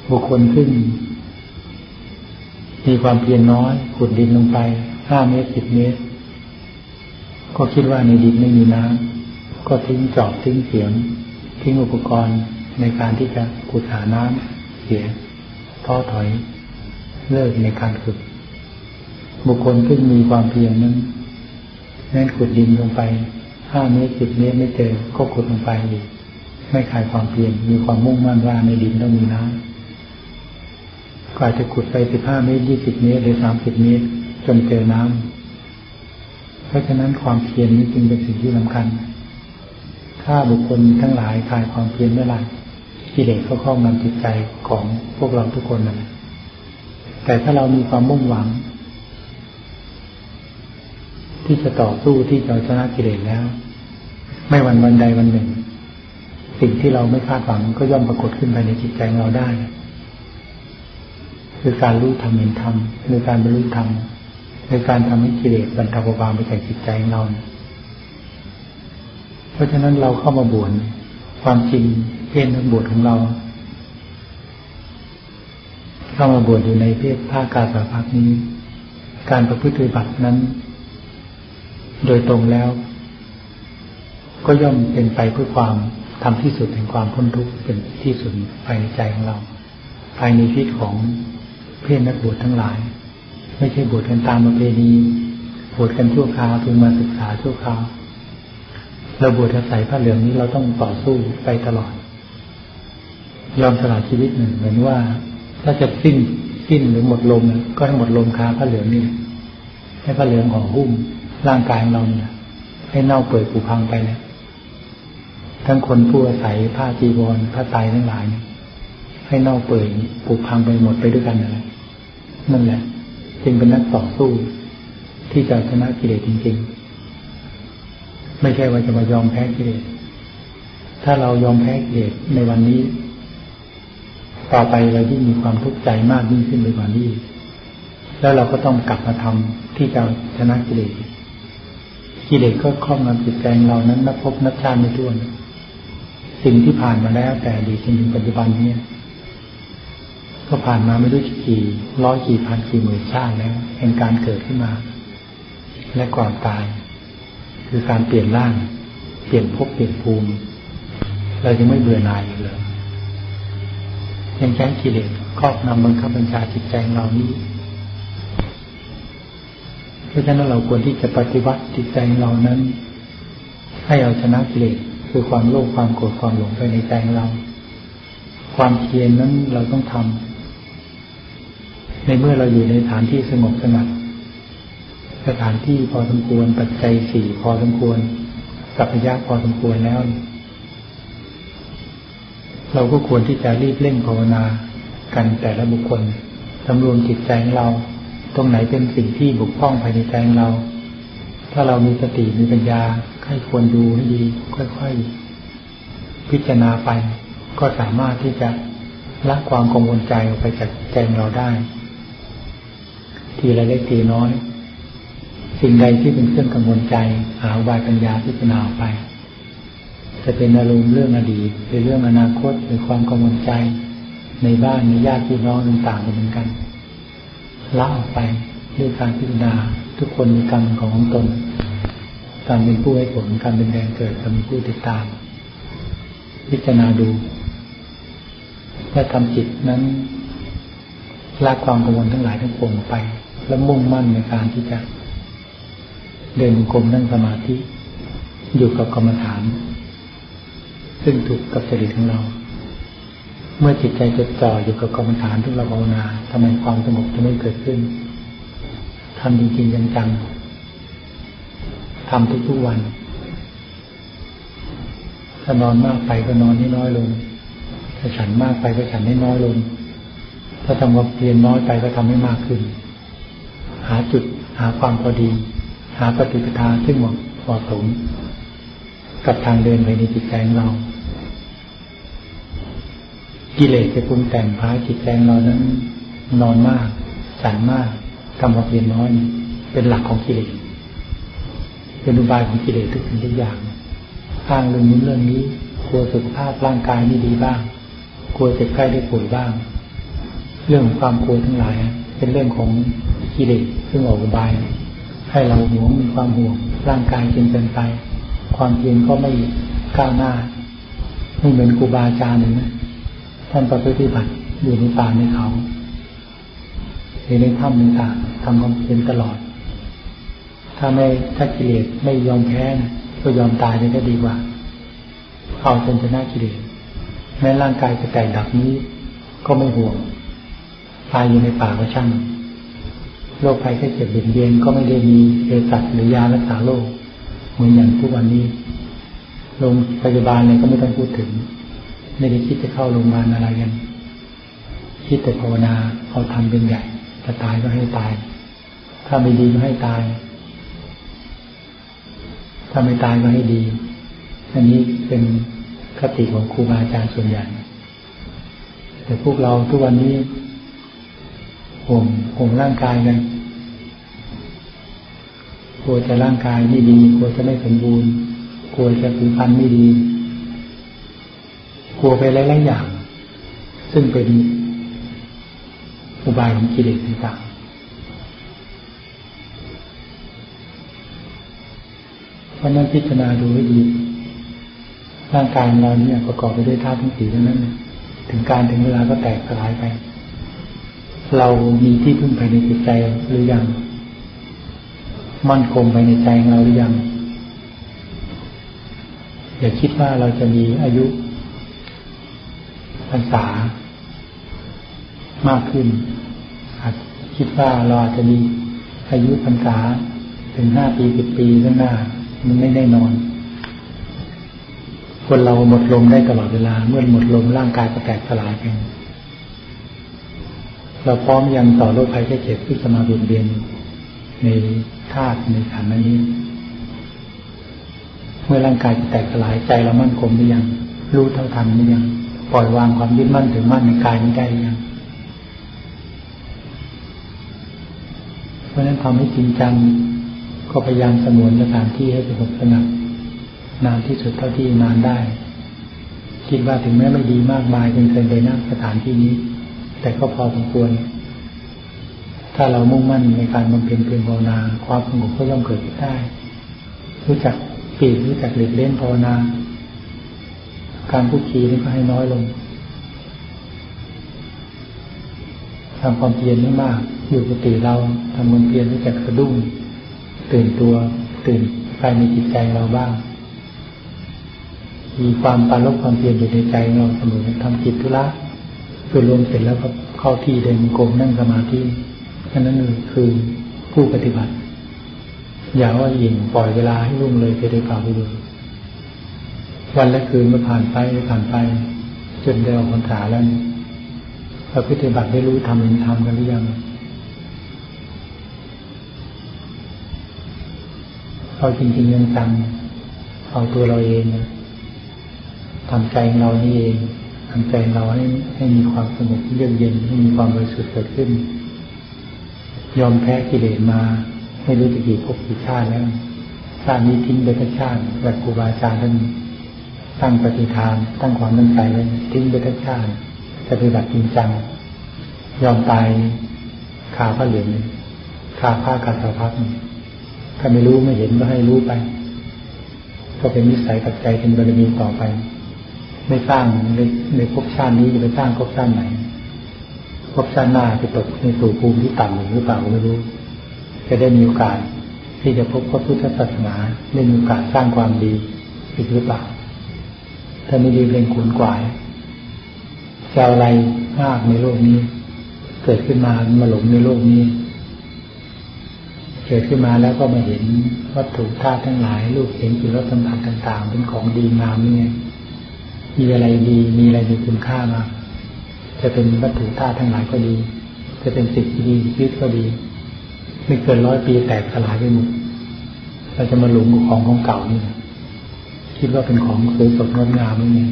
บุคคลซึ่ง มีความเพียรน้อย ขุดดินลงไปห้าเมตรสิบเมตร ก็คิดว่าในดินไม่มีน้ำก็ทิ้งจอบทิ้งเสียง ทิ้งอุปกรณ์ในการที่จะขุดหาน้ำเสียท้อถอย เลิกในการขุด บุคคลที่มีความเพียรนั้นนั่นขุดดินลงไปห้าเมตรสิบเมตรไม่เจอก็ขุดลงไปอีกไม่ขายความเพียรมีความมุ่งมั่นว่าในดินต้องมีน้ำ ก็อาจจะขุดไปสิบห้าเมตรยี่สิบเมตรหรือสามสิบเมตรจนเจอน้ำเพราะฉะนั้นความเพียรนี้จึงเป็นสิ่งที่สำคัญ ถ้าบุคคลทั้งหลายขายความเพียรเมื่อไหร่กิเลสก็ครอบงำจิตใจของพวกเราทุกคนนั่นแต่ถ้าเรามีความมุ่งหวัง ที่จะต่อสู้ที่จะชนะกิเลสแล้ว ไม่วันวันใดวันหนึ่ง สิ่งที่เราไม่คาดหวังก็ย่อมปรากฏขึ้นภายในจิตใจเราได้ คือการรู้ธรรมเห็นธรรมคือการบรรลุธรรมในการทำให้กิเลสบรรเทาเบาบางไปจากจิตใจของเรา เพราะฉะนั้นเราเข้ามาบวชความจริงเพศนักบวชของเรา เข้ามาบวชอยู่ในเพศภาคกาสาพักนี้ การประพฤติปฏิบัตินั้น โดยตรงแล้ว ก็ย่อมเป็นไปเพื่อความทำที่สุดแห่งความพ้นทุกข์เป็นที่สุดภายในใจของเรา ภายในชีวิตของ เพศนักบวชทั้งหลาย ไม่ใช่บวชกันตามประเพณีบวชกันชั่วคราวเพื่อมาศึกษาชั่วคราวเราบวชอาศัยผ้าเหลืองนี้เราต้องต่อสู้ไปตลอด ยอมสละชีวิตหนึ่งเหมือนว่า ถ้าจะสิ้นสิ้นหรือหมดลมก็หมดลมคาผ้าเหลืองนี่ให้ผ้าเหลืองห่อหุ้มร่างกายของเราเนี่ยให้เน่าเปื่อยผุพังไปแล้วทั้งคนผู้อาศัยผ้าจีวรผ้าไตทั้งหลาย ให้เน่าเปื่อยผุพังไปหมดไปด้วยกันนั่นแหละ นั่นแหละ จึงเป็นนักต่อสู้ที่จะชนะกิเลสจริง ๆ ไม่ใช่ว่าจะมายอมแพ้กิเลส ถ้าเรายอมแพ้กิเลสในวันนี้ ต่อไปเราที่มีความทุกข์ใจมากยิ่งขึ้นไปกว่านี้ แล้วเราก็ต้องกลับมาทำที่จะชนะกิเลส กิเลสก็ครอบงำจิตใจเรานั้นนับพบนับชาติไม่ถ้วน สิ่งที่ผ่านมาแล้วแต่ดีจนถึงปัจจุบันนี้ ก็ผ่านมาไม่รู้กี่ร้อยกี่พันกี่หมื่นชาติแล้วแห่งการเกิดขึ้นมา และก่อนตาย คือการเปลี่ยนร่าง เปลี่ยนภพเปลี่ยนภูมิ เราจะไม่เบื่อหน่ายเลยยังใช้กิเลสครอบนำบังคับบัญชาจิตใจเรานี้เพราะฉะนั้นเราควรที่จะปฏิวัติจิตใจเรานั้น ให้เอาชนะกิเลสคือความโลภความโกรธความหลงไปในใจเรา ความเพียรนั้นเราต้องทำ ในเมื่อเราอยู่ในฐานที่สงบสงัดสถานที่พอสมควรปัจจัยสี่พอสมควรกัพยะพอสมควรแล้ว เราก็ควรที่จะรีบเร่งภาวนากันแต่ละบุคคลสำรวมจิตใจของเรา ตรงไหนเป็นสิ่งที่บุกพ้องภายในใจของเรา ถ้าเรามีสติมีปัญญาให้ควรดูให้ดี ค่อยๆ พิจารณาไป ก็สามารถที่จะละความกังวลใจออกไปจากใจเราได้ ทีละเล็กทีน้อย สิ่งใดที่เป็นเครื่องกังวลใจ หาบายปัญญาพิจารณาไป จะเป็นอารมณ์เรื่องอดีตหรือเรื่องอนาคตหรือความกังวลใจ ในบ้านในญาติพี่น้องต่างๆเหมือนกันละออกไปด้วยการพิจารณาทุกคนมีกรรมของตนการเป็นผู้ให้ผลการเป็นแรงเกิดการเป็นผู้ติดตาม พิจารณาดูและทำจิตนั้นละความกังวลทั้งหลายทั้งปวงไป แล้วมุ่งมั่นในการที่จะ เดินกรมนั่งสมาธิ อยู่กับกรรมฐาน ซึ่งถูกกับจริตของเรา เมื่อจิตใจจดจ่ออยู่กับกรรมฐานที่เราภาวนาทำไมความสงบจะไม่เกิดขึ้นทำจริงๆจังๆทำทุกๆวันถ้านอนมากไปก็นอนให้น้อยลง ถ้าฉันมากไปก็ฉันให้น้อยลง ถ้าทำความเพียรน้อยไปก็ทำให้มากขึ้น หาจุดหาความพอดี หาปฏิปทาซึ่งเหมาะสม กับทางเดินไปในจิตใจของเรา กิเลสจะปรุงแต่งพาจิตใจเรานั้น นอนมากสั่นมากทำความเพียรน้อย เป็นหลักของกิเลสเป็นอุบายของกิเลสทุกสิ่งทุกอย่างสร้างเรื่องนี้เรื่องนี้กลัวสุขภาพร่างกายไม่ดีบ้างกลัวเจ็บไข้ได้ป่วยบ้าง เรื่องของความกลัวทั้งหลาย เป็นเรื่องของ กิเลสซึ่งออกอุบาย ให้เราหวงมีความห่วงร่างกายจนเกินไป ความเพียรก็ไม่ก้าวหน้าไม่เหมือนครูบาอาจารย์เลยนะท่านประพฤติบัติอยู่ในป่าในเขาอยู่ในถ้ำในต่างทำความเพียรตลอด ถ้าไม่ถ้ากิเลสไม่ยอมแพ้นะก็ยอมตายจะดีกว่าเอาจนชนะกิเลสแม้ร่างกายจะแตกดับนี้ ก็ไม่ห่วงตายอยู่ในป่าก็ช่าง โรคภัยแค่เจ็บเบียดเบียนก็ไม่ได้มีเภสัชหรือยารักษาโรคเหมือนอย่างทุกวันนี้โรงพยาบาลเนี่ยก็ไม่ต้องพูดถึง ไม่ได้คิดจะเข้าโรงพยาบาลอะไรกันคิดแต่ภาวนาเอาทำเป็นใหญ่จะตายก็ให้ตาย ถ้าไม่ดีก็ให้ตาย ถ้าไม่ตายก็ให้ดีอันนี้เป็นคติของครูบาอาจารย์ส่วนใหญ่แต่พวกเราทุกวันนี้ ห่วงห่วงร่างกายกันกลัวจะร่างกายไม่ดีกลัวจะไม่สมบูรณ์กลัวจะผิวพรรณไม่ดีกลัวไปหลายๆอย่าง ซึ่งเป็นอุบายของกิเลสต่างๆเพราะนั้นพิจารณาดูให้ดีร่างกายของเราเนี่ยประกอบไปด้วยธาตุทั้งสี่ทั้งนั้น ถึงการถึงเวลาก็แตกสลายไป เรามีที่พึ่งภายในจิตใจหรือยัง มั่นคงภายในใจของเราหรือยัง อย่าคิดว่าเราจะมีอายุพรรษามากขึ้น อาจคิดว่าเราอาจจะมีอายุพรรษาถึงห้าปีสิบปีข้างหน้า มันไม่แน่นอน คนเราหมดลมได้ตลอดเวลา เมื่อหมดลมร่างกายก็แตกสลายไป เราพร้อมยังต่อโรคภัยแค่เจ็บที่จะมาเบียนเบียนในธาตุในขันธ์นี้ เมื่อร่างกายจะแตกสลายใจเรามั่นคงหรือยัง รู้เท่าทันหรือยัง ปล่อยวางความยึดมั่นถึงมั่นในกายนี้ได้หรือยัง เพราะนั้นทำให้จริงจังก็พยายามสมวนสถานที่ให้สงบสงัดนานที่สุดเท่าที่นานได้ คิดว่าถึงแม้ไม่ดีมากมายจนเกินไปนั่งสถานที่นี้ แต่ก็พอสมควร ถ้าเรามุ่งมั่นในการบำเพ็ญเพียรภาวนา ความสงบก็ย่อมเกิดได้ รู้จักปีกรู้จักหลีกเล่นภาวนา การพูดคีนี่ก็ให้น้อยลงทำความเพียรไม่มาก อยู่ปกติเราทำความเพียรรู้จักสะดุ้ง ตื่นตัวตื่นภายในจิตใจเราบ้าง มีความปาลบความเพียรอยู่ในใจเราเสมอทำจิตธุระ ส่วนรวมเสร็จแล้วก็เข้าที่เดินโกงนั่งสมาธิแค่นั้นคือผู้ปฏิบัติ อย่าว่าหยิ่งปล่อยเวลาให้ลุ่งเลยไปได้เปล่าไปดูวันและคืนมาผ่านไปผ่านไป จนได้ออกพรรษาแล้วพระปฏิบัติได้รู้ทำเห็นทำกันหรือยังเอาจริงๆยังจังเอาตัวเราเองทำใจเรานี่เอง ทำใจเราให้ให้มีความสงบเยือกเย็นให้มีความบริสุทธิ์เกิดขึ้น ยอมแพ้กิเลสมาไม่รู้จะกี่ภพกี่ชาติแล้วชาตินี้ทิ้งไปทั้งชาติแบบครูบาอาจารย์ท่านตั้งปฏิทาน ตั้งความมั่นใจไว้ทิ้งไปทั้งชาติปฏิบัติจริงจัง ยอมตายขาผ้าเหลืองขาผ้ากาสาพักถ้าไม่รู้ไม่เห็นก็ให้รู้ไป ก็เป็นนิสัยปัจจัยเป็นบารมีต่อไป ไม่สร้างในในภพชาตินี้จะไปสร้างภพชาติไหนภพชาติหน้าจะตกในสู่ภูมิที่ต่ำหรือเปล่าไม่รู้ จะได้มีโอกาสที่จะพบพระพุทธศาสนาได้มีโอกาสสร้างความดีอีกหรือเปล่า ถ้าไม่ดีเป็นขุนกวายจะอะไรมากในโลกนี้ เกิดขึ้นมามาหลงในโลกนี้ เกิดขึ้นมาแล้วก็มาเห็นวัตถุธาตุทั้งหลาย รูปเห็นจิตรสสัมผัสต่าง ๆ เป็นของดีงามนี่ มีอะไรดี มีอะไรมีคุณค่ามาจะเป็นวัตถุธาตุทั้งหลายก็ดี จะเป็นสิ่งที่ดีชีวิตก็ดี ไม่เกินร้อยปีแตกสลายไปหมดเราจะมาหลงของของเก่านี่คิดว่าเป็นของสวยสดงดงามนี่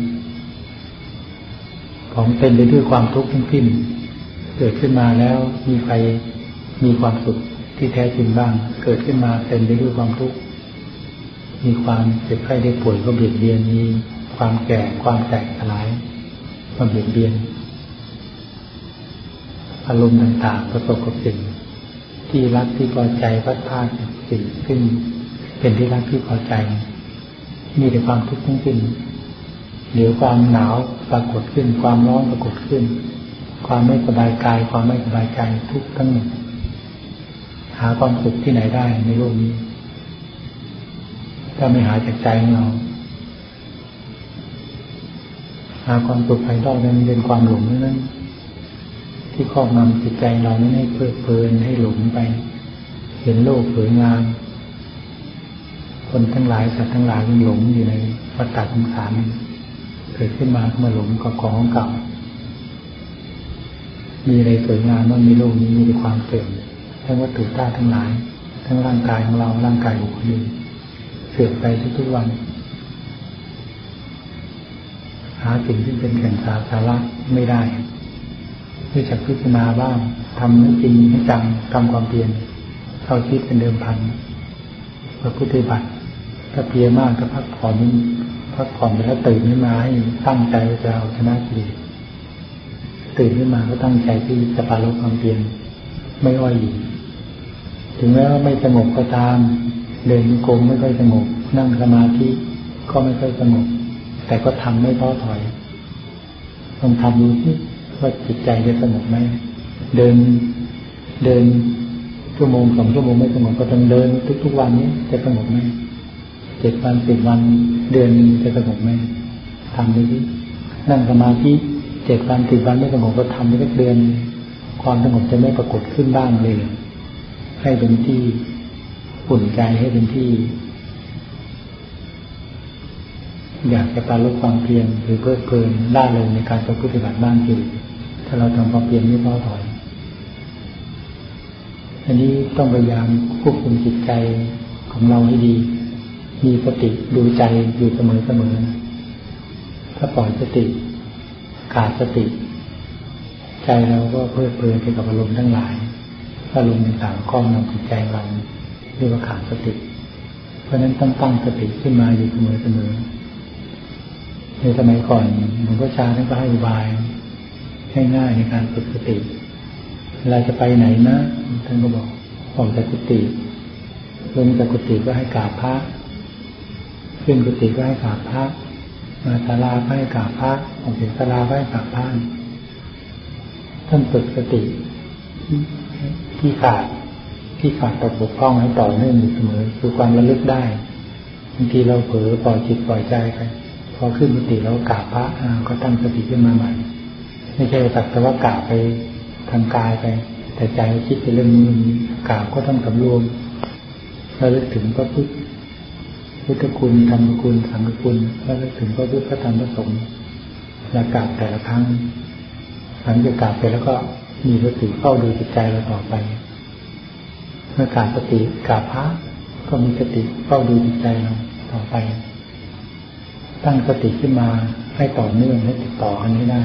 ของเต็มไปด้วยความทุกข์ทั้งสิ้นเกิดขึ้นมาแล้วมีใครมีความสุขที่แท้จริงบ้าง เกิดขึ้นมาเต็มไปด้วยความทุกข์มีความเจ็บไข้ได้ป่วยก็เบียดเบียนมี ความแก่ความแตกสลายความเบียดเบียน อารมณ์ต่างๆประสบกับสิ่ง ที่รักที่พอใจพัดพาดสิ่งซึ่งเป็นที่รักที่พอใจ มีแต่ความทุกข์ทั้งสิ้นเดี๋ยวความหนาวปรากฏขึ้น ความร้อนปรากฏขึ้น ความไม่สบายกาย ความไม่สบายใจทุกทั้งหมดหาความสุขที่ไหนได้ในโลกนี้ ถ้าไม่หาจากใจของเรา หาความสุขภายนอกนั้นเป็นความหลงนั้น ที่ครอบงำจิตใจเรานั้นให้เพลิดเพลินให้หลงไป เห็นโลกสวยงาม คนทั้งหลายสัตว์ทั้งหลายยังหลงอยู่ในวัฏฏะสงสารเกิดขึ้นมาเมาหลงกับของเก่า มีอะไรสวยงามว่ามีโลกนี้มีแต่ความเสื่อมทั้งวัตถุธาตุทั้งหลาย ทั้งร่างกายของเราร่างกายของคนอื่นเสื่อมไปทุกๆวัน หาสิ่งที่เป็นแก่นสาสาระไม่ได้ที่จะพิจารณาบ้างทำให้จริงให้จังทำความเพียรเข้าชีวิตเป็นเดิมพันพระพุทธบัติถ้าเพียรมากก็พักผ่อนพักผ่อนไปแล้วตื่นขึ้นมาให้ตั้งใจจะเอาชนะกิเลสตื่นขึ้นมาก็ตั้งใจที่จะปาลบความเพียรไม่อ้อยหยิ่ถึงแม้ว่าไม่สงบก็ตาม เดินโกงไม่ค่อยสงบ นั่งสมาธิก็ไม่ค่อยสงบ แต่ก็ทำไม่ท้อถอยลองทำดูสิว่าจิตใจจะสงบไหมเดินเดินชั่วโมงสองชั่วโมงไม่สงบก็ต้องเดินทุกๆวันนี้จะสงบไหมเจ็ดวันสิบวันเดือนจะสงบไหมทำดูสินั่งสมาธิเจ็ดวันสิบวันไม่สงบก็ทำได้สักเดือน ความสงบจะไม่ปรากฏขึ้นบ้างเลย ให้เป็นที่อุ่นใจให้เป็นที่ อยากจะปาลดความเพียรหรือเพื่อเพลินได้เลยในการปฏิบัติบ้างคือถ้าเราทำความเพียรไม่ท้อถอย อันนี้ต้องพยายามควบคุมจิตใจของเราให้ดี มีสติดูใจอยู่เสมอเสมอถ้าปล่อยสติ ขาดสติ ใจเราก็เพลิดเพลินไปกับอารมณ์ทั้งหลายอารมณ์ต่างๆครอบงำจิตใจเราเรียกว่าขาดสติ เพราะนั้นต้องตั้งสติขึ้นมาอยู่เสมอเสมอ ในสมัยก่อนหลวงพ่อชาท่านก็ให้อุบายให้ง่ายในการฝึกสติเวลาจะไปไหนนะท่านก็บอกออกจากกุฏิลงจากกุฏิก็ให้กราบพระขึ้นกุฏิก็ให้กราบพระมาศาลาก็ให้กราบพระออกจากศาลาก็ให้กราบพระท่านฝึกสติที่ขาดที่ขาดตกบกพร่องให้ต่อเนื่องอยู่เสมอคือความระลึกได้บางทีเราเผลอปล่อยจิตปล่อยใจไป พอขึ้นกุฏิเรากราบพระก็ตั้งสติขึ้นมาใหม่ไม่ใช่สักแต่ว่ากล่าวไปทางกายไป แต่ใจคิดไปเรื่องนี้กล่าวก็ต้องสำรวมระลึกถึงพระพุทธพุทธคุณธรรมคุณสังฆคุณระลึกถึงพระพุทธพระธรรมพระสงฆ์และกล่าวแต่ละครั้งหลังจากกล่าวไปแล้วก็มีสติเฝ้าดูจิตใจเราต่อไปเมื่อกล่าวสติกล่าวพระก็มีสติเฝ้าดูจิตใจเราต่อไป ตั้งสติขึ้นมาให้ต่อเนื่องให้ติดต่อกันนี้ได้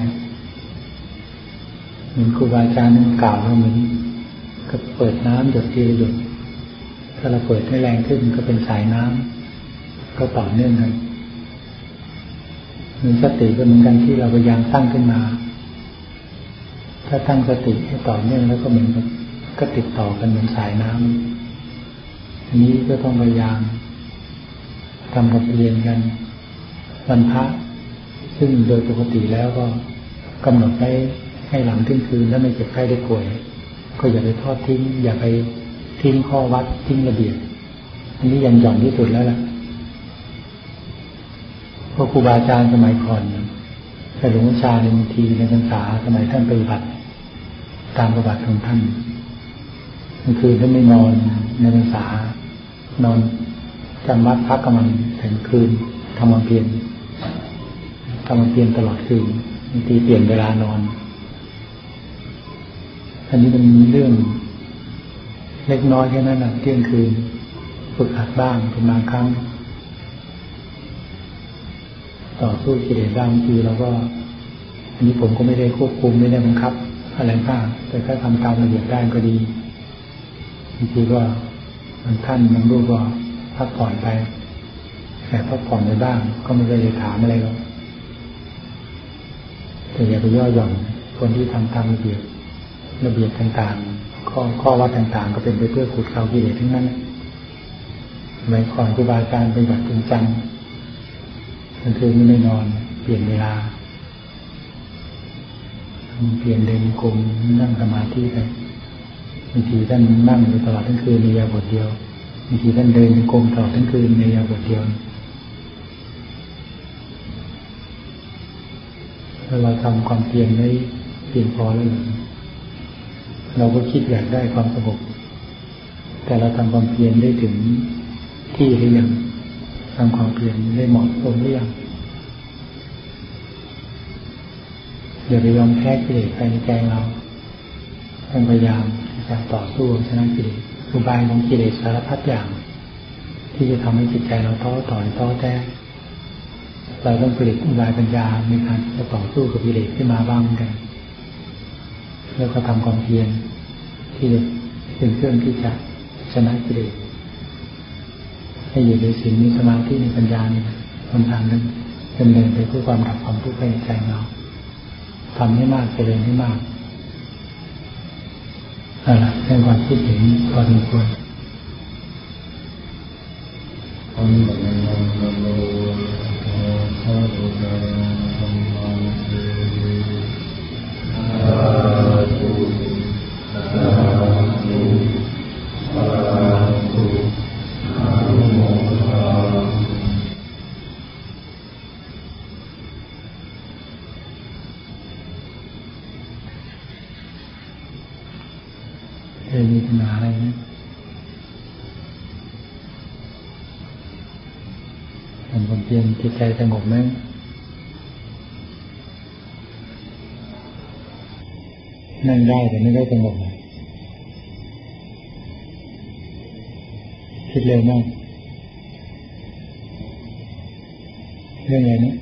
เหมือนครูบาอาจารย์นั่งกล่าวเราเหมือนก็เปิดน้ำหยดทีละหยดถ้าเราเปิดให้แรงขึ้นก็เป็นสายน้ำก็ต่อเนื่องกันมือนสติก็เหมือนกันที่เราพยายามตั้งขึ้นมา ถ้าตั้งสติให้ต่อเนื่องแล้วก็เหมือนกับก็ติดต่อกันเหมือนสายน้ำอันนี้ก็ต้องพยายามทำกับเรียนกัน วันพระซึ่งโดยปกติแล้วก็กำหนดไว้ให้หลังเที่ยงคืนแล้วไม่เจ็บไข้ได้ป่วย ก็อย่าไปทอดทิ้ง อย่าไปทิ้งข้อวัดทิ้งระเบียบอันนี้ยังหย่อนที่สุดแล้วล่ะเพราะครูบาอาจารย์สมัยก่อนแต่หลวงชาในบางทีในพรรษาสมัยท่านปฏิบัติ ตามประวัติของท่านกลางคืนท่านไม่นอนในพรรษานอนจำวัดพักกำลังถึงคืนทำความเพียร ทำความเพียรตลอดคืนบางทีเปลี่ยนเวลานอนอันนี้เป็นเรื่องเล็กน้อยแค่นั้นนะเที่ยงคืนฝึกหัดบ้างเป็นบางครั้ง ต่อสู้กิเลสบ้างทีเราก็ อันนี้ผมก็ไม่ได้ควบคุมไม่ได้บังคับ อะไรบ้างแต่ถ้าทำตามระเบียบได้ก็ดีบางทีก็บางท่านบางรูปก็พักผ่อนไปแต่พักผ่อนไปบ้าง ก็ไม่ได้ถามอะไรหรอก แต่อย่าไปย่อหย่อนคนที่ทำตามระเบียบระเบียบต่างๆ ข้อข้อวัดต่างๆ ก็เป็นไปเพื่อขุดเขากิเลสทั้งนั้นสมัยก่อนครูบาอาจารย์เป็นแบบจริงจังกลางคืนไม่นอน เปลี่ยนเวลาเปลี่ยนเดินกลมนั่งสมาธิไปบางทีท่านนั่งอยู่ตลอดทั้งคืนมียาบทเดียวนางทีท่านเดินกรมต่อดทั้งคืนในยาบทเดียว ถ้าเราทำความเพียรได้เพียงพอแล้วเราก็คิดอยากได้ความสงบแต่เราทำความเพียรได้ถึงที่หรือยังทำความเพียรได้เหมาะสมหรือยังอย่าไปยอมแพ้กิเลสภายในใจเราต้อพยายามจะต่อสู้ชนะกิเลสอุบายของกิเลสสารพัดอย่าง ที่จะทำให้จิตใจเราท้อถอยท้อแท้ เราต้องผลิตอุบายปัญญาในการจะต่อสู้กับกิเลสขึ้นมาบ้างกัน แล้วก็ทำความเพียรที่จะเป็นเครื่องที่จะชนะกิเลสให้อยู่ในสิ่งมีสมาธิในปัญญาเนี่ยคนทางนั้นดำเนินไปเพื่อความดับความทุกข์ในใจเราทำให้มากเจริญให้มากอะไรในความคิดเห็นพอสมควรอันโมสาธุ สา เพียรจิตใจสงบไหมนั่งได้แต่ไม่ได้สงบคิดเร็วมากเรื่องอะไรนะ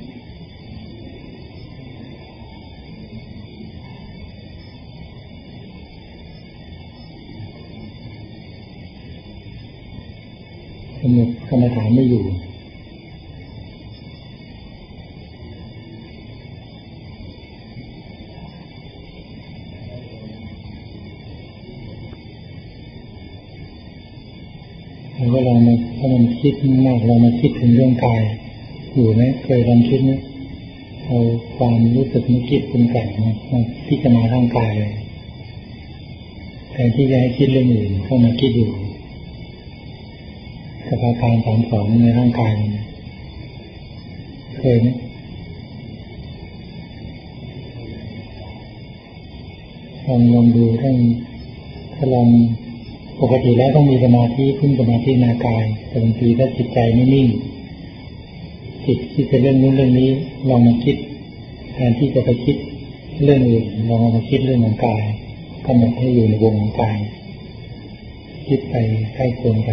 สมุดกรรมฐานไม่อยู่ คิดมากเรามาคิดถึงเรื่องกายอยู่ไหมเคยลองคิดไหมเอาความรู้สึกนึกคิดเป็นแก่มามาพิจารณาร่างกายแทนที่จะให้คิดเรื่องอื่นเข้ามาคิดอยู่สภาการสามสองในร่างกายเคยไหมลองลองดูถ้าถ้าลอง ปกติแล้วต้องมีสมาธิขึ้นสมาธินากายแต่บางทีถ้าจิตใจไม่นิ่งจิตที่จะเรื่องนู้นเรื่องนี้ลองมาคิดแทนที่จะไปคิดเรื่องอื่นลองมาคิดเรื่องของกายกำหนดให้อยู่ในวงของกายคิดไปใกล้ควรไป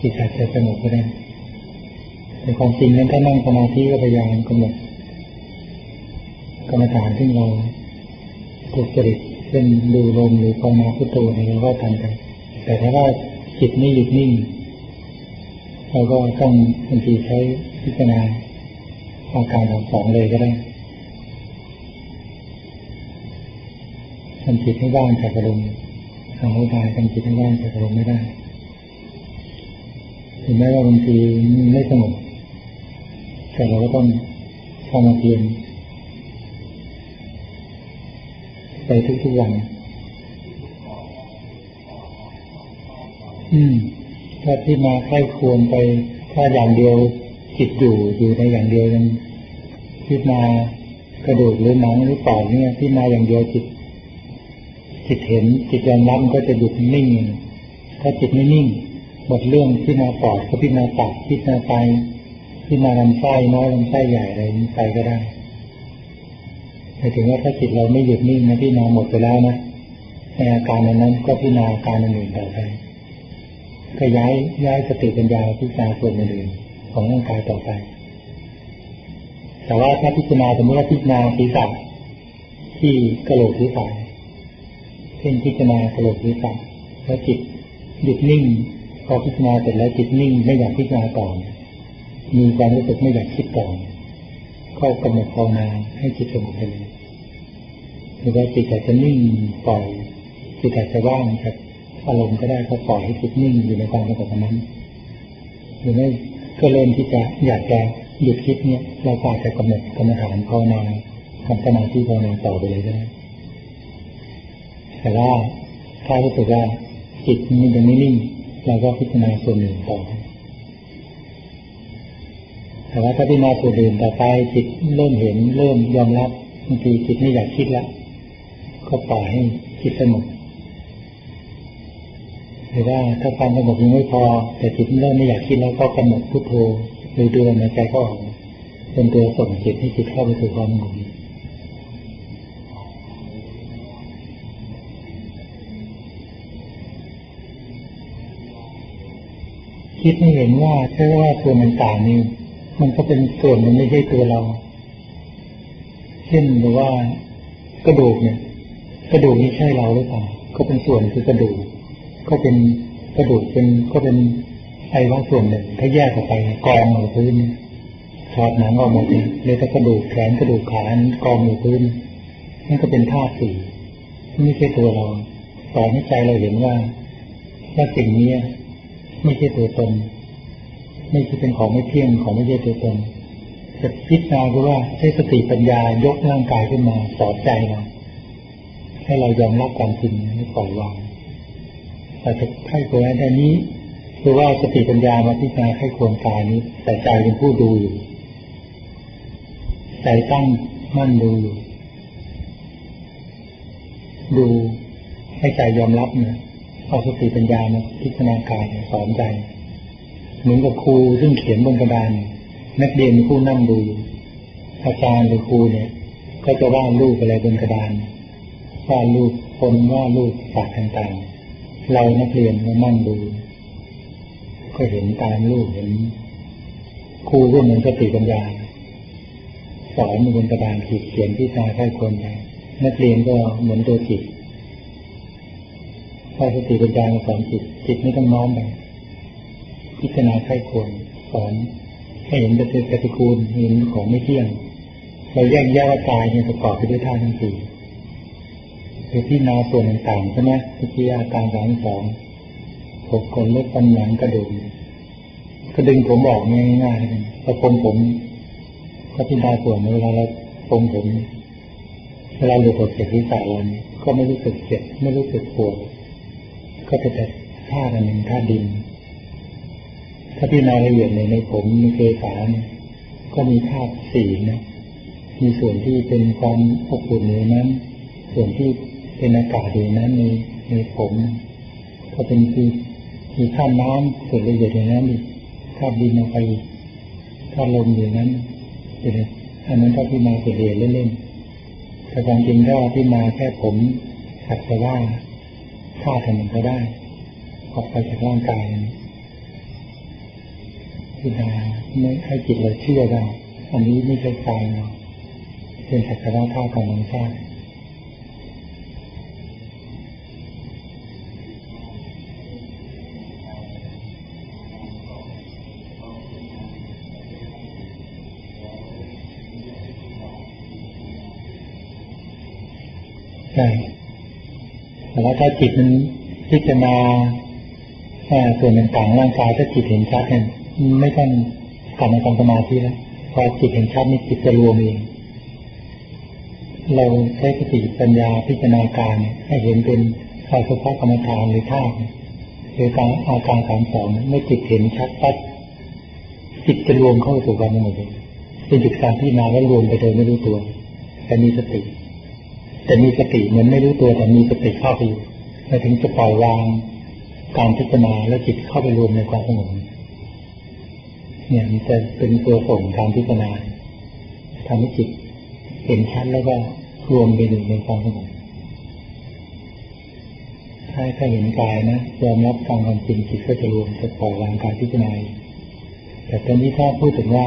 จิตอาจจะสงบก็ได้แต่ความจริงนั้นถ้านั่งสมาธิก็พยายามกำหนดกรรมฐานที่เราถูกจริต ช่นดูลมหรือภาวนาพุทโธอะไรเราก็ทำไปแต่ถ้าว่าจิตไม่หยุดนิ่งเราก็ต้องบางทีใช้พิจารณาอาการของสองเลยก็ได้ทำจิตให้ว่างจากอารมณ์ทำให้ได้ทำจิตให้ว่างจากอารมณ์ไม่ได้ถึงแม้ว่าบางทีไม่สงบแต่เราก็ต้องทำมาเพียร ไปทุกๆวัน อืม ถ้าที่มาใกล้ควรไป ถ้าอย่างเดียวจิตอยู่อยู่ในอย่างเดียวยังพิจารณากระดูกหรือหนังหรือปอดเนี่ยพิจารณาอย่างเดียวจิต จิตเห็นจิตยอมรับก็จะหยุดนิ่งถ้าจิตไม่นิ่งหมดเรื่องพิจารณาปอดก็พิจารณาตับพิจารณาไตพิจารณาลำไส้น้อยลำไส้ใหญ่อะไรนี้ไปก็ได้ มายถึงว่าถ้าจิตเราไม่หยุดนิ่งนะพี่นาหมดไปแล้วนะในอาการนั้นก็พิจารณาการอื่นต่อไปก็ย้ายย้ายสติปัญญาพิจารณาส่วนอื่นของร่างกายต่อไป แต่ว่าถ้าพิจารณาสมมติว่าพิจารณาศีรษะที่กระโหลกศีรษะเช่นพิจารณากระโหลกศีรษะแล้วจิตหยุดนิ่ง พอพิจารณาเสร็จแล้วจิตนิ่งไม่อยากพิจารณาต่อมีความรู้สึกไม่อยากคิดต่อก็กำหนดภาวนาให้จิตสงบไปเลย หรือว่าจิตอาจจะนิ่งปล่อยจิตอาจจะว่างจากอารมณ์ก็ได้ก็ปล่อยให้จิตนิ่งอยู่ในความสงบนั้น หรือไม่ก็เริ่มที่จะอยากจะหยุดคิดเนี่ย เราอาจจะกำหนดกรรมฐานภาวนาทำสมาธิภาวนาต่อไปเลยได้แต่ว่าถ้ารู้สึกว่าจิตมันยังไม่นิ่งเราก็พิจารณาส่วนหนึ่งต่อแต่ว่าถ้าพิจารณาส่วนอื่นต่อไปจิตเริ่มเห็นเริ่มยอมรับบางทีจิตไม่อยากคิดแล้ว ก็ปล่อยให้คิดสงบหรือว่าถ้าความสงบยังไม่พอ แต่จิตเริ่มไม่อยากคิดแล้วก็กำหนดพุทโธหรือดูลมหายใจก็ออกเป็นตัวส่งจิตให้จิตเข้าไปสู่ความสงบคิดให้เห็นว่าแค่ว่าส่วมันต่างนี้มันก็เป็นส่วนมันไม่ใช่ตัวเรา เช่นหรือว่ากระดูกเนี่ย กระดูกนี้ใช่เราหรือเปล่าก็เป็นส่วนคือกระดูก ก็เป็นกระดูกเป็นก็เป็นไอ้ว่าส่วนหนึ่งถ้าแยกออกไปกองอยู่พื้นถอดหนังออกหมดเลยถ้ากระดูกแขนกระดูกขากองอยู่พื้นนั่นก็เป็นธาตุสี่ไม่ใช่ตัวเราสอนให้ใจเราเห็นว่าว่าสิ่งนี้ไม่ใช่ตัวตน ไม่ใช่เป็นของไม่เที่ยงของไม่ใช่ตัวตนจะพิจารณาว่าใช้สติปัญญายกร่างกายขึ้นมาสอนใจเรา ให้เรายอมรับความจริงให้ปล่อยวางแต่จะไข้ควรได้นี้คือว่าสติปัญญามาพิจารณาไข้ควรกายนี้ แต่ใจเป็นผู้ดูอยู่ใจตั้งมั่นดูอยู่ดูให้ใจยอมรับเนี่ยเอาสติปัญญามาพิจารณากายสอนใจเหมือนกับครูซึ่งเขียนบนกระดาน นักเรียนผู้นั่งดู อาจารย์หรือครูเนี่ย ก็จะวาดรูปอะไรบนกระดาน ว่าดรูปคนว่าดรูปสัตว์ต่างๆ เรานักเรียนมานั่งดู ก็เห็นตามรูปเห็นครูก็เหมือนสติปัญญา สอนบนกระดานขีดเขียนที่ตาใช้คนนักเรียนก็เหมือนตัวจิตถ้าสติปัญญาสอนจิตจิตไม่ต้องน้อมไปพิจารณาใช้ควรสอนให้เห็นปฏิปฏิคูลเห็นของไม่เที่ยงเราแยกแยกว่ากายเนี่ยประกอบไปด้วยธาตุทั้งสี่ คือที่นาส่วนต่างๆใช่ไหมพิจารณาการสองสองผมคนเล็กปัญญากระดูกกระดึงผมออกง่ายๆประคมผมก็พิจารณาส่วนเวลาเราปงผมเวลาหลุดออกจากที่สายวันก็ไม่รู้สึกเจ็บไม่รู้สึกปวดก็จะแต่ธาหนึ่งธาดิน ถ้าพิจารณาละเอียดในในผมในเกสาเนี่ยก็มีธาตุสี่นะ มีส่วนที่เป็นความอบอุ่นในนั้น ส่วนที่ เป็นอากาศอยู่นั้นในในผมก็เป็นที่มีธาตุน้ำส่วนละเอียดอย่างนั้นอีกธาตุดินลงไปธาตุลมอยู่นั้นเป็นอันนั้นถ้าที่มาเสียเล่นๆแต่ความจริงถ้าที่มาแค่ผมสักแต่ว่าธาตุหนึ่งก็ได้ออกไปจากร่างกายพิจารณาไม่ให้จิตเราเชื่อได้อันนี้ไม่ใช่กายเราเป็นสักแต่ว่าธาตุของธรรมช ใช่แต่ว่าถ้าจิตมันพิจารณาส่วนต่างๆร่างกายถ้าจิตเห็นชัดเนี่ยไม่ต้องกลับมาทำสมาธิแล้วพอจิตเห็นชัดนี่จิตจะรวมเองเราใช้สติปัญญาพิจารณาการให้เห็นเป็นข้าสุภกรรมฐานหรือท่าหรือการอาการสามสองเมื่อจิตเห็นชัดปั๊บจิตจะรวมเข้าสู่ความสงบเป็นจิตการพิจารณาแล้วรวมไปโดยไม่รู้ตัวแต่มีสติ แต่มีสติเหมือนไม่รู้ตัวแต่มีสติเข้าไปอยู่ถึงจะปล่อยวางการพิจารณาแล้วจิตเข้าไปรวมในความสงบเนี่ยมันจะเป็นตัวส่งการพิจารณาทำให้จิตเห็นชัดแล้วก็รวมไปอยู่ในความสงบถ้าถ้าเห็นกายนะยอมรับการความจริงจิตก็จะรวมจะปล่อยวางการพิจารณาแต่ตอนนี้ถ้าพูดถึงว่า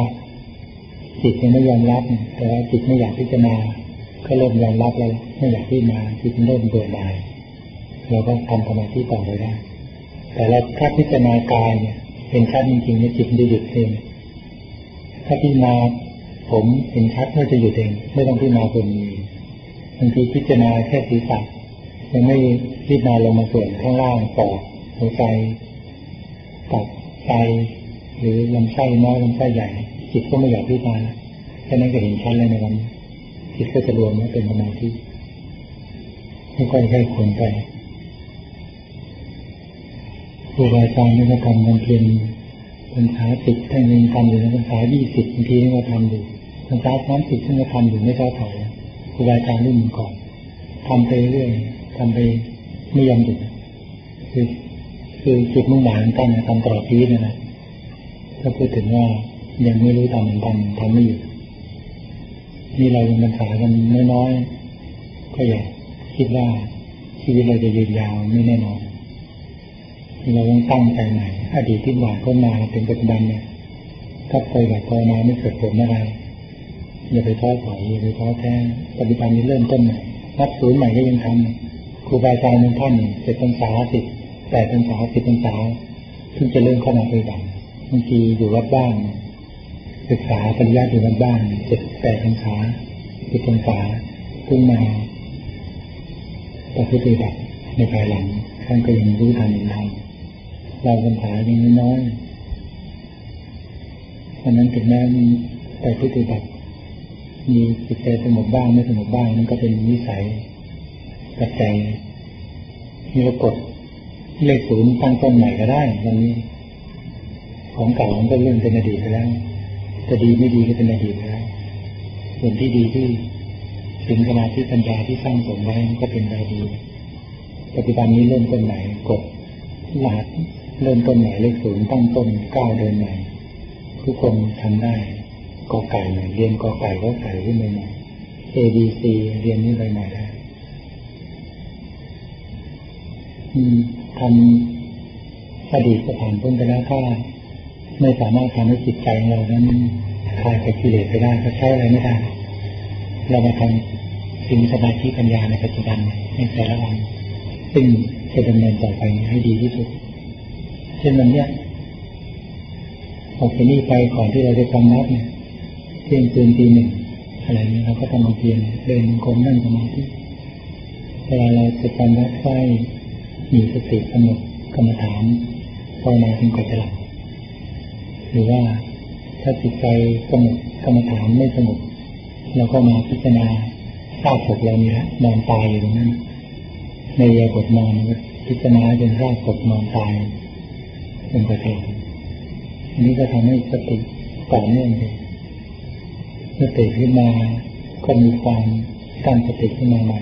จิตยังไม่ยอมรับแต่ว่าจิตไม่อยากพิจารณา ก็เริ่มยอมรับแล้วไม่อยากที่มาจิตเริ่มเบื่อหน่ายเราก็ทำสมาธิต่อไปได้ แต่เราถ้าพิจารณากายเนี่ย เป็นชัดจริงๆเนี่ยจิตจะหยุดเองถ้าพิจารณาผมเห็นชัดก็จะหยุดเองไม่ต้องพิจารณาคนมีบางทีพิจารณาแค่ศีรษะยังไม่พิจารณาลงมาส่วนข้างล่างปอดหัวใจตับไตหรือลำไส้น้อยลำไส้ใหญ่ จิตก็ไม่อยากพิจารณาแค่นั้นก็เห็นชัดเลยในวันนี้ จิตก็จะรวมมาเป็นสมาธิไม่ค่อยให้ควรไปครูบาอาจารย์นี่ก็ทำกันเพียงพรรษาสิบท่านยังทำอยู่ในพรรษายี่สิบบางทีก็ทำอยู่พรรษาสามสิบท่านก็ทำอยู่ไม่ท้อถอยครูบาอาจารย์รุ่นก่อนทำไปเรื่อยทำไปไม่ยอมหยุดคือคือจุดมุ่งหมายของท่านทำตลอดชีวิตนะนะถ้าพูดถึงว่ายังไม่รู้ทำทำทำไม่หยุด นี่เรายังพรรษากันน้อยๆก็อย่าคิดว่าชีวิตเราจะยืนยาวไม่แน่นอนเราต้องตั้งใจใหม่อดีตที่ผ่านพ้นมาเป็นปัจจุบันเนี่ยถ้าเคยแบบภาวนาไม่เกิดผลอะไรอย่าไปท้อถอยอย่าไปท้อแท้ปัจจุบันนี้เริ่มต้นใหม่นับศูนย์ใหม่ก็ยังทำครูบาอาจารย์หนึ่งท่านเจ็ดพรรษาสิบแปดพรรษาสิบพรรษาเพิ่งจะเริ่มเข้ามาปฏิบัติบางทีอยู่วัดบ้าน ศึกษาปริญญาอยู่วัดบ้านเจ็ดแปดพรรษาสิบพรรษาพิ่งมาปฏิบัติในภายหลังท่านก็ยังรู้ทันยังทำเราปัญหายังน้อยเพราะนั้นถึงแม้ไปปฏิบัติมีจิตใจสงบบ้างไม่สงบบ้างนั่นก็เป็นนิสัยปัจจัยมีกดเลขศูนย์ตั้งต้นใหม่ก็ได้วันนี้ ของเก่ามันก็เรื่องเป็นอดีตไปแล้ว จะดีไม่ดีก็เป็นอดีตแล้ว ส่วนที่ดีที่ถึงสมาธิปัญญาที่สร้างสมไว้ก็เป็นไปดีปัจจุบันนี้เริ่มต้นใหม่กดหลาดเริ่มต้นใหม่เลขศูนย์ตั้งต้นก้าวเดินใหม่ทุกคนทำได้กอไก่เรียนกอไก่ก็ไก่ขึ้นมา A B C เรียนนี่ไปใหม่ได้ทำอดีตก็ผ่านพ้นไปแล้วถ้า ไม่สามารถทำให้จิตใจเรานั้นคลายจากกิเลสไปได้ก็ใช้อะไรไม่ได้เรามาทำสิ่งสมาธิปัญญาในปัจจุบันในแต่ละวันซึ่งจะดำเนินต่อไปให้ดีที่สุด เช่นวันเนี้ยออกจากนี่ไปก่อนที่เราจะทำนัดเนี่ยเที่ยงคืนตีหนึ่งอะไรนี้เราก็ทำมาเพียนเดินกรมนั่งสมาธิเวลาเราจะทำนัดไฟมีสติสงบกรรมฐานภาวนาถึงกว่าจะหลับ หรือว่าถ้าจิตใจสงบกรรมฐานไม่สงบเราก็มาพิจารณาทราบศพเรานี่แหละนอนตายอยู่ตรงนั้นในเยบทนอนพิจารณาจนทราบศพนอนตายเป็นประจำอันนี้ก็ทำให้สติต่อเนื่องเลยเมื่อตื่นขึ้นมาก็มีความตั้งสติขึ้นมาใหม่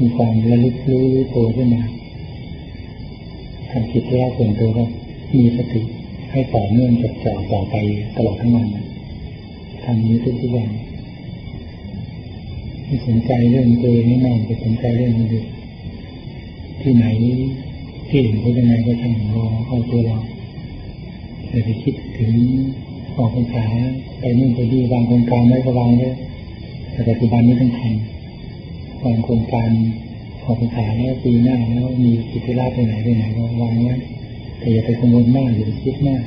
มีความระลึกรู้รู้ตัวขึ้นมาทำจิตแรกส่วนตัวก็มีสติ ให้ต่อเนื่องจดจ่อต่อไปตลอดทั้งวันทำนี้ทุกทุกวันไม่สนใจเรื่องตัวไม่นอนไปสนใจเรื่องอื่นที่ไหนที่อื่นเขาจะไงก็ช่างรอเอาตัวเราอย่าไปคิดถึงออกพรรษาไปนู่นไปนี่วางโครงการไว้ก็วางไว้แต่ปัจจุบันนี้ต้องทำวางโครงการออกพรรษาแล้วปีหน้าแล้วมีกิจรไปไหนไปไหนก็วางไว้ แต่อย่าไปกังวลมากอย่าไปคิดมาก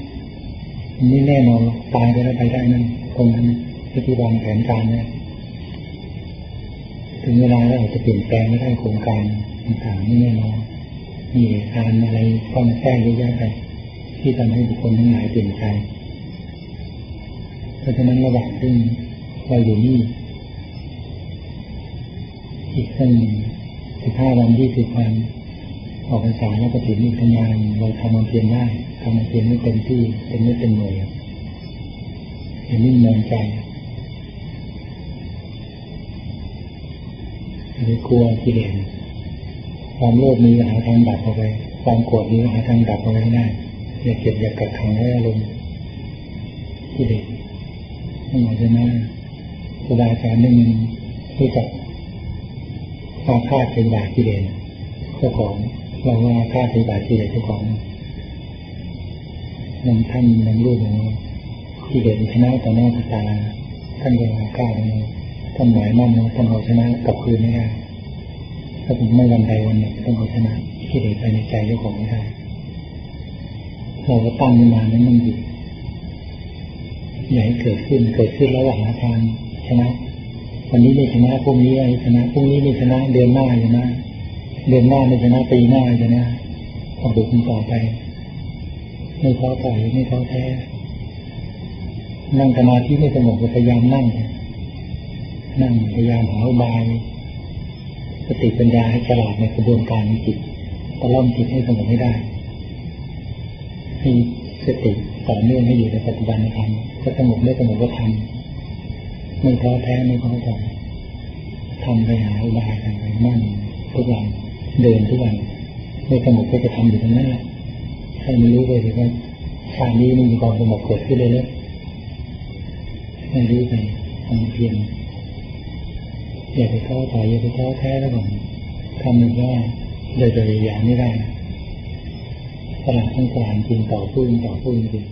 มันไม่แน่นอนตายไปแล้วไปได้นั่นตรงนั้นที่วางแผนการเนี่ยถึงเวลาแล้วอาจจะเปลี่ยนแปลงไม่ได้โครงการต่างๆไม่แน่นอนมีการอะไรต้องแก้เยอะแยะไปที่ทำให้บุคคลทั้งหลายเปลี่ยนใจเพราะฉะนั้นระหว่างที่เราอยู่นี่อีกสักสิบห้าวันยี่สิบวัน ออกพรรษาแล้วก็ถึงนี่ทำงานเราทำมันเพียนได้ทำมันเพียนไม่เต็มที่เป็นไม่เป็นหน่วยเป็นนิ่งนอนใจหรือกลัวกิเลสความโลภมีหาทางดับเอาไปความโกรธมีหาทางดับเอาไว้ได้อย่าเก็บอย่ากัดขังไว้อารมณ์กิเลสไม่หมายถึงนะครูบาอาจารย์นี่มันรู้จักความคาดเป็นบาปกิเลสเจ้าของ เราว่าคาดเป็นบาปกิเลสเจ้าของนั่นท่านนั่นรู้ของกิเลสชนะต่อหน้าตาท่านก็กล้าเลยท่านหมายมั่นว่าท่านเอาชนะกลับคืนไม่ได้ถ้าถึงไม่วันใดวันหนึ่งต้องเอาชนะกิเลสภายในใจเจ้าของไม่ได้เราก็ตั้งมานั้นมันอยู่อย่าให้เกิดขึ้นเกิดขึ้นแล้วหาทางชนะวันนี้ไม่ชนะพรุ่งนี้ไม่ชนะพรุ่งนี้ไม่ชนะเดือนหน้าชนะ เดือนหน้าไม่ชนะปีหน้าชนะต้องดูกันต่อไป ไม่ท้อถอยไม่ท้อแท้ นั่งสมาธิไม่สงบพยายามนั่ง นั่งพยายามหาบายสติปัญญาให้ฉลาดในกระบวนการจิตตะล่อมจิตให้สงบไม่ได้มีสติต่อเนื่องให้อยู่ในปัจจุบันธรรมก็สงบไม่สงบก็ทำไม่ท้อแท้ไม่ท้อถอยทำไปหาอุบายทำไปนั่งทุกวัน เดินทุกวันไม่สงบก็จะทำอยู่ตรงนั้นแหละให้มันรู้ไปเลยว่าชาตินี้มันมีความสงบเกิดขึ้นเลยเลยให้รู้ไปทำเพียงอย่าไปท้อถอยอย่าไปท้อแท้แล้วก่อนทำมันว่าโดยโดยอย่างไม่ได้ตลาดทั้งตลาดจริงต่อพูดต่อพูดจริง